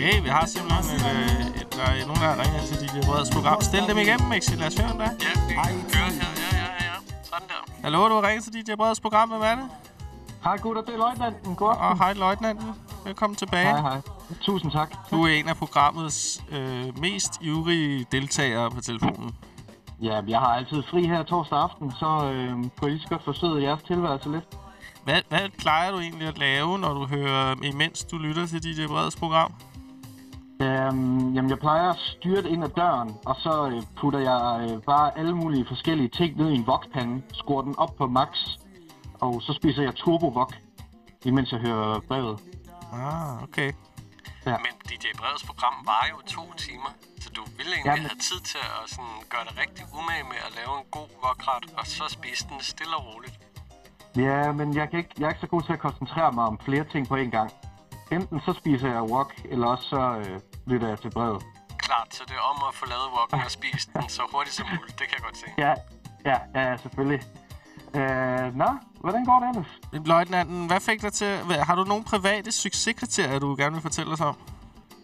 Okay, vi har simpelthen et, øh, et, der er nogen, der har ringet til DJ Breds program. Stil dem igennem, Mixi. Lad os høre dem der. Ja, vi kører her. Ja, ja, ja, ja. Sådan der. Hallo, du har ringet til DJ Breds program. Hvem er det? Hej gutter, det er løjtnanten. God Og hej, løjtnanten. Velkommen tilbage. Hej, hej. Tusind tak. Du er en af programmets øh, mest ivrige deltagere på telefonen. Ja, jeg har altid fri her torsdag aften, så øh, kunne jeg lige så godt forsøge jeres tilværelse lidt. Hvad, hvad plejer du egentlig at lave, når du hører, imens du lytter til DJ Breds program? Øhm, jamen, jeg plejer at styre det ind ad døren, og så øh, putter jeg øh, bare alle mulige forskellige ting ned i en wokpande, skruer den op på max, og så spiser jeg turbo wok, imens jeg hører brevet. Ah, okay. Ja. Men DJ Breds program var jo to timer, så du ville egentlig Jamen. have tid til at sådan gøre dig rigtig umage med at lave en god wokret, og så spise den stille og roligt. Ja, men jeg, kan ikke, jeg er ikke så god til at koncentrere mig om flere ting på en gang. Enten så spiser jeg wok, eller også så øh, lytter jeg til brevet. Klart, så det er om at få lavet wokken og spise den så hurtigt som muligt. Det kan jeg godt se. Ja, ja, ja, selvfølgelig. Øh, nå, hvordan går det ellers? Løjtnanten, hvad fik dig til... hvad- Har du nogle private succeskriterier, du gerne vil fortælle os om?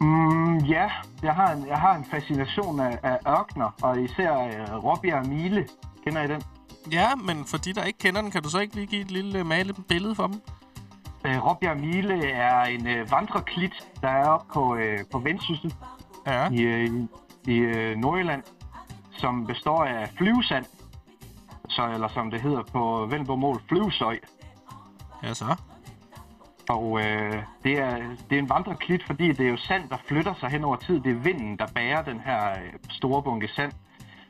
Mm, ja, jeg har, en, jeg har en fascination af, af ørkner, og især øh, Råbjerg Mile. Kender I den? Ja, men for de, der ikke kender den, kan du så ikke lige give et lille malet billede for dem? Øh, Råbjerg Mile er en øh, vandreklit, der er oppe på, øh, på Vendsyssel ja. i, øh, i øh, Nordjylland, som består af flyvesand, så, eller som det hedder på Vendelbomål, flyvesøj. Ja, så. Og øh, det, er, det er en vandreklit, fordi det er jo sand, der flytter sig hen over tid. Det er vinden, der bærer den her øh, store bunke sand.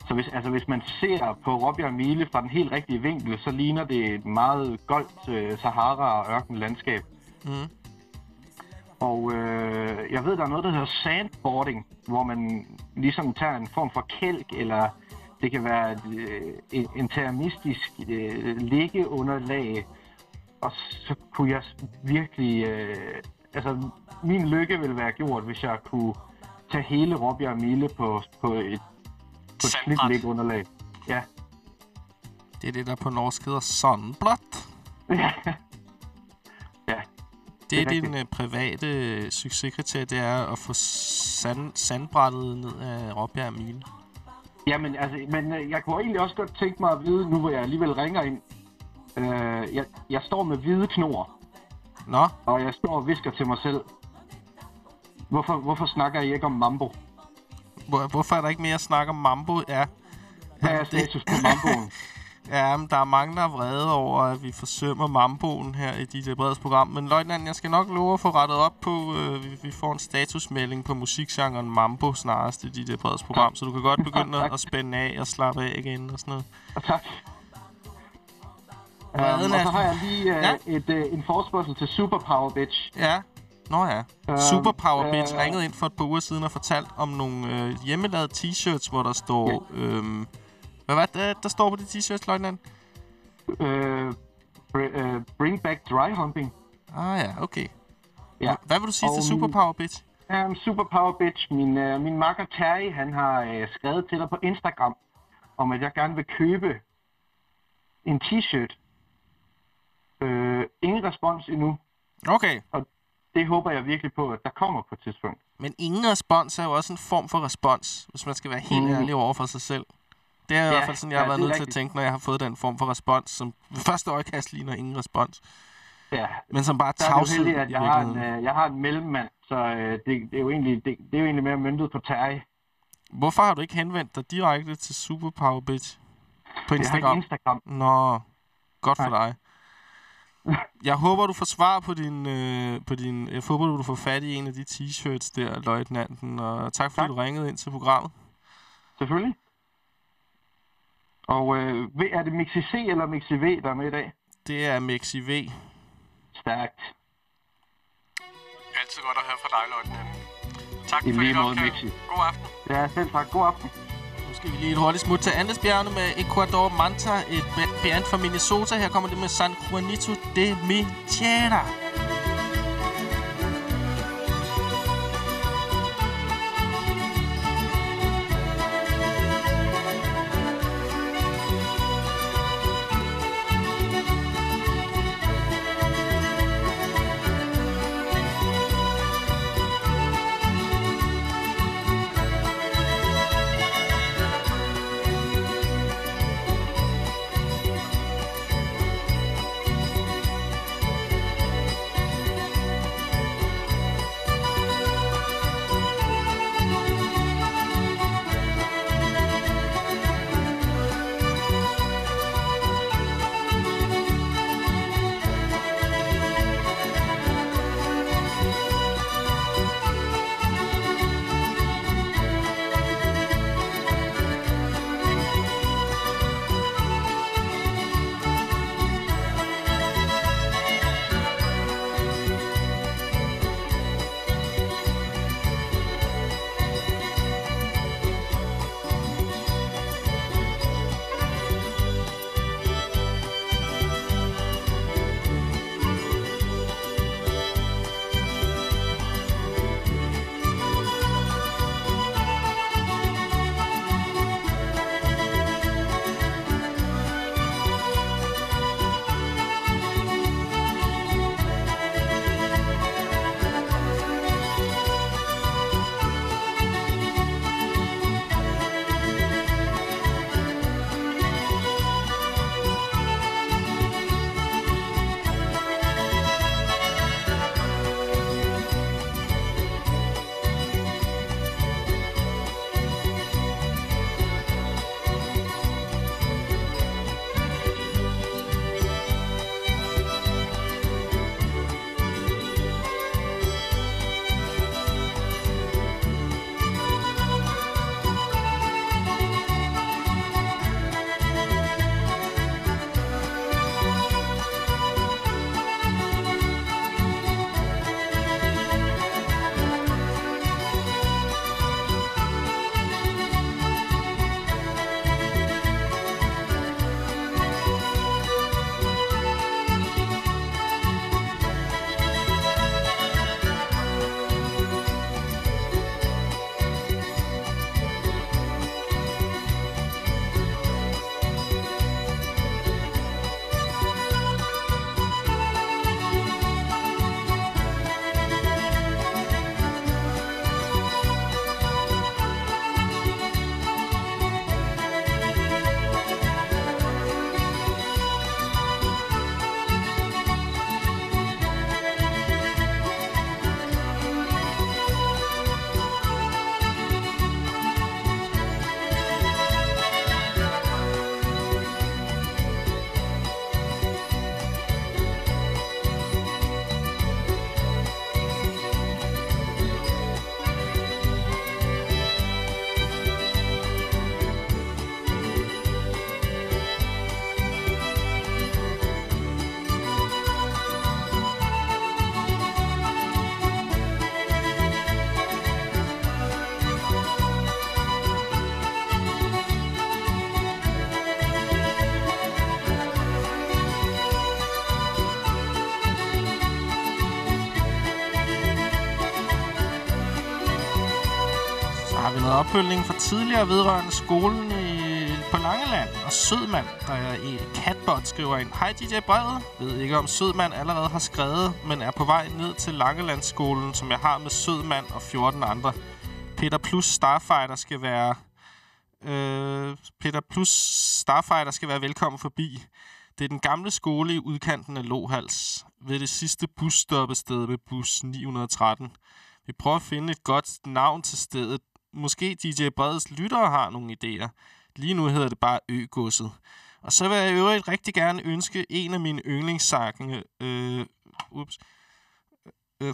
Så hvis, altså, hvis man ser på Råbjerg Mile fra den helt rigtige vinkel, så ligner det et meget goldt øh, Sahara- og ørkenlandskab. Mm. Og øh, jeg ved, der er noget, der hedder sandboarding, hvor man ligesom tager en form for kælk, eller det kan være et, øh, en intermistisk øh, liggeunderlag. Og så kunne jeg virkelig... Øh, altså, min lykke ville være gjort, hvis jeg kunne tage hele Råbjerg Mile på, på et, på et slidt liggeunderlag. Ja. Det er det, der på norsk hedder sandblot. ja. Det er, Det er din øh, private succeskriterie, det er at få sand, sandbrættet ned af Råbjerg Mile. Jamen, altså, men øh, jeg kunne egentlig også godt tænke mig at vide, nu hvor jeg alligevel ringer ind. Øh, jeg, jeg står med hvide knor. Nå? Og jeg står og visker til mig selv. Hvorfor, hvorfor snakker I ikke om mambo? Hvor, hvorfor er der ikke mere snak om mambo? Ja. Hvad er status på mamboen? Ja, men der er mange, der er vrede over, at vi forsømmer mamboen her i DJ Breds program. Men løjtnant, jeg skal nok love at få rettet op på, øh, vi, vi får en statusmelding på musikgenren mambo snarest i DJ Breds program. Så du kan godt begynde at, at spænde af og slappe af igen og sådan noget. Tak. Um, og så har jeg lige uh, Ja. et, uh, en forspørgsel til Superpower Bitch. Ja. Nå ja. Øhm, Superpower Bitch øh, ringede ind for et par uger siden og fortalt om nogle øh, hjemmelavede t-shirts, hvor der står... Øhm, hvad var det, der står på de t-shirts, løjtnant? Uh, br- uh, bring back dry humping. Ah ja, okay. Ja. Hvad vil du sige Og til Superpower Bitch? Um, Superpower Bitch. Min, uh, min makker Terry, han har uh, skrevet til dig på Instagram, om at jeg gerne vil købe en t-shirt. Uh, ingen respons endnu. Okay. Og det håber jeg virkelig på, at der kommer på et tidspunkt. Men ingen respons er jo også en form for respons, hvis man skal være helt Mm. ærlig over for sig selv. Det er i Ja, hvert fald sådan, jeg har ja, været det nødt til at tænke, når jeg har fået den form for respons, som ved første øjekast ligner ingen respons. Ja. Men som bare det tavshed heldigt, at i jeg har, en, uh, jeg har en mellemmand, så uh, det, det, er jo egentlig, det, det er jo egentlig mere møntet på Terry. Hvorfor har du ikke henvendt dig direkte til Superpower Bitch? På Jeg har Instagram? ikke Instagram. Nå, godt for dig. Jeg håber, du får svar på din, øh, på din... Jeg håber, du får fat i en af de t-shirts der, løjtnanten. Og tak, fordi tak. du ringede ind til programmet. Selvfølgelig. Og øh, er det Mixi C eller Mixi V, der er med i dag? Det er Mexi V. Stærkt. Altid godt at høre fra dig, løjtnant. Tak I for lige måde. Mixi. God aften. Ja, selv tak. God aften. Nu skal vi lige et hurtigt smut til Andesbjergene med Ecuador Manta, et band fra Minnesota. Her kommer det med San Juanito de mi Så opfølgning fra tidligere vedrørende skolen i, på Langeland. Og Sødmand, der er i Catbot, skriver ind. Hej DJ Brevet. Ved ikke om Sødmand allerede har skrevet, men er på vej ned til Langelandsskolen, som jeg har med Sødmand og 14 andre. Peter Plus Starfighter skal være... Øh, Peter Plus Starfighter skal være velkommen forbi. Det er den gamle skole i udkanten af Lohals, ved det sidste busstoppested med bus 913. Vi prøver at finde et godt navn til stedet. Måske DJ Breds lyttere har nogle idéer. Lige nu hedder det bare Øgusset. Og så vil jeg i øvrigt rigtig gerne ønske en af mine yndlingssange, øh, ups, øh,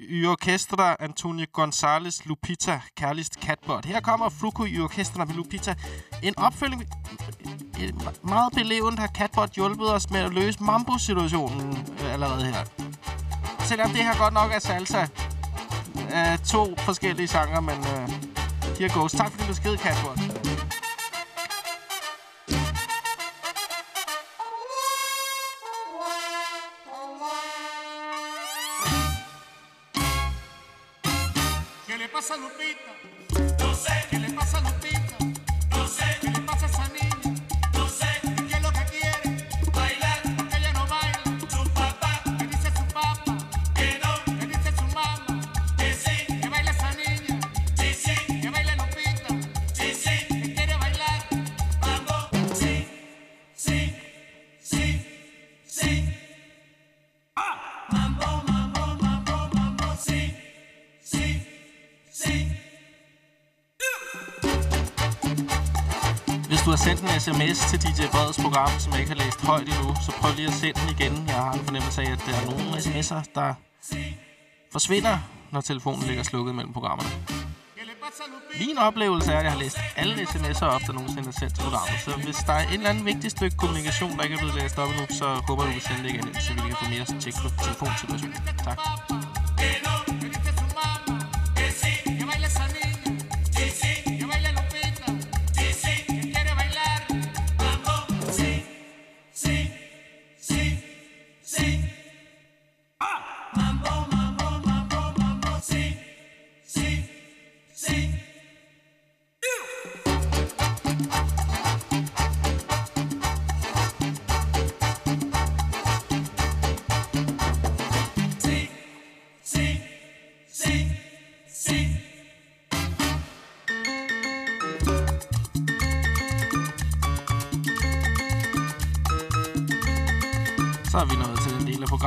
i Orkestra Antonio González Lupita, kærligst Catbot. Her kommer Fruco i Orkestra med Lupita. En opfølging. Øh, Et meget belevende har Catbot hjulpet os med at løse Mambo-situationen øh, allerede her. Selvom det her godt nok er salsa af to forskellige sanger, men øh, uh, here goes. Tak for din besked, Kasper. ¿Qué le pasa a Lupita? Program, som jeg ikke har læst højt endnu, så prøv lige at sende den igen. Jeg har en fornemmelse af, at der er nogle sms'er, der forsvinder, når telefonen ligger slukket mellem programmerne. Min oplevelse er, at jeg har læst alle sms'er op, der nogensinde er sendt til programmet. Så hvis der er en eller anden vigtig stykke kommunikation, der ikke er blevet læst op endnu, så håber jeg, du vil sende det igen, så vi kan få mere tjek på telefonsituationen. Tak.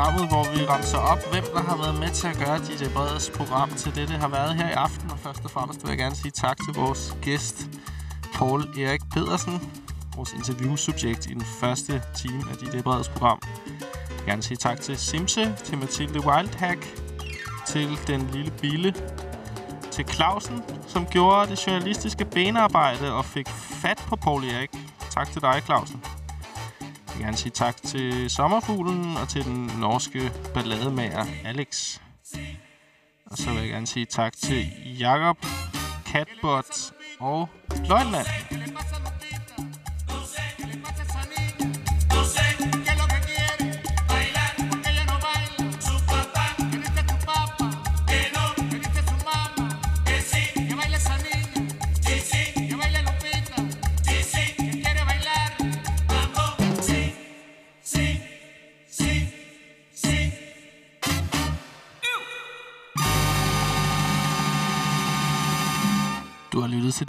Programmet, hvor vi ramser op, hvem der har været med til at gøre DJ Breders program til det, det har været her i aften. Og først og fremmest vil jeg gerne sige tak til vores gæst, Paul Erik Pedersen, vores interviewsubjekt i den første time af DJ Breders program. Jeg vil gerne sige tak til Simse, til Mathilde Wildhack, til Den Lille Bille, til Clausen, som gjorde det journalistiske benarbejde og fik fat på Paul Erik. Tak til dig, Clausen. Jeg vil gerne sige tak til Sommerfuglen og til den norske ballademager Alex. Og så vil jeg gerne sige tak til Jakob, Catbot og Løjtnant.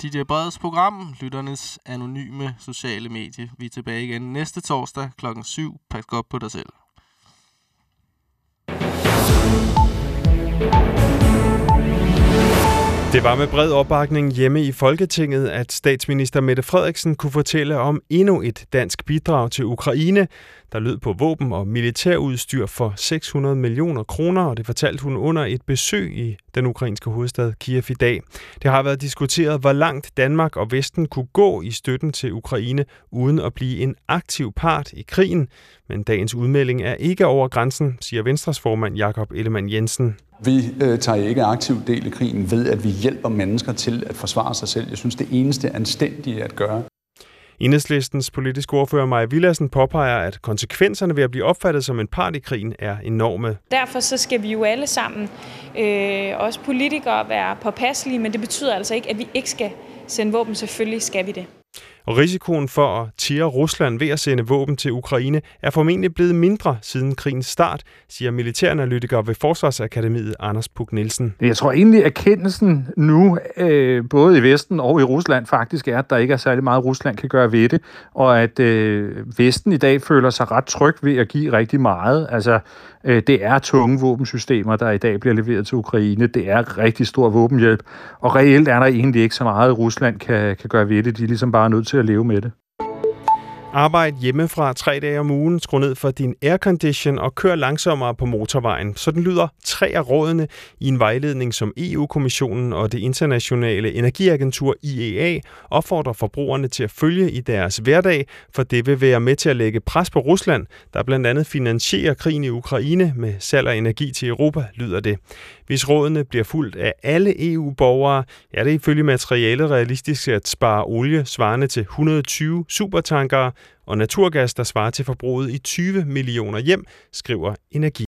DJ Breds program, Lytternes Anonyme Sociale Medie. Vi er tilbage igen næste torsdag klokken 7. Pas godt på dig selv. Det var med bred opbakning hjemme i Folketinget, at statsminister Mette Frederiksen kunne fortælle om endnu et dansk bidrag til Ukraine, der lød på våben og militærudstyr for 600 millioner kroner, og det fortalte hun under et besøg i den ukrainske hovedstad Kiev i dag. Det har været diskuteret, hvor langt Danmark og Vesten kunne gå i støtten til Ukraine, uden at blive en aktiv part i krigen. Men dagens udmelding er ikke over grænsen, siger Venstres formand Jakob Ellemann Jensen. Vi øh, tager ikke aktiv del i krigen ved, at vi hjælper mennesker til at forsvare sig selv. Jeg synes, det eneste anstændige at gøre. Enhedslistens politiske ordfører Maja Villadsen påpeger, at konsekvenserne ved at blive opfattet som en part i krigen er enorme. Derfor så skal vi jo alle sammen, øh, også politikere, være påpasselige, men det betyder altså ikke, at vi ikke skal sende våben. Selvfølgelig skal vi det. Og risikoen for at tire Rusland ved at sende våben til Ukraine er formentlig blevet mindre siden krigens start, siger militæranalytiker ved Forsvarsakademiet Anders Puk Nielsen. Jeg tror egentlig, at erkendelsen nu, øh, både i Vesten og i Rusland, faktisk er, at der ikke er særlig meget, Rusland kan gøre ved det, og at øh, Vesten i dag føler sig ret tryg ved at give rigtig meget. Altså, Øh, det er tunge våbensystemer, der i dag bliver leveret til Ukraine. Det er rigtig stor våbenhjælp, og reelt er der egentlig ikke så meget, Rusland kan, kan gøre ved det. De er ligesom bare nødt til at leve med det. Arbejd hjemmefra tre dage om ugen, skru ned for din aircondition og kør langsommere på motorvejen. Sådan lyder tre af rådene i en vejledning, som EU-kommissionen og det internationale energiagentur IEA opfordrer forbrugerne til at følge i deres hverdag, for det vil være med til at lægge pres på Rusland, der blandt andet finansierer krigen i Ukraine med salg af energi til Europa, lyder det. Hvis rådene bliver fuldt af alle EU-borgere, er det ifølge materialet realistisk at spare olie svarende til 120 supertankere og naturgas, der svarer til forbruget i 20 millioner hjem, skriver Energi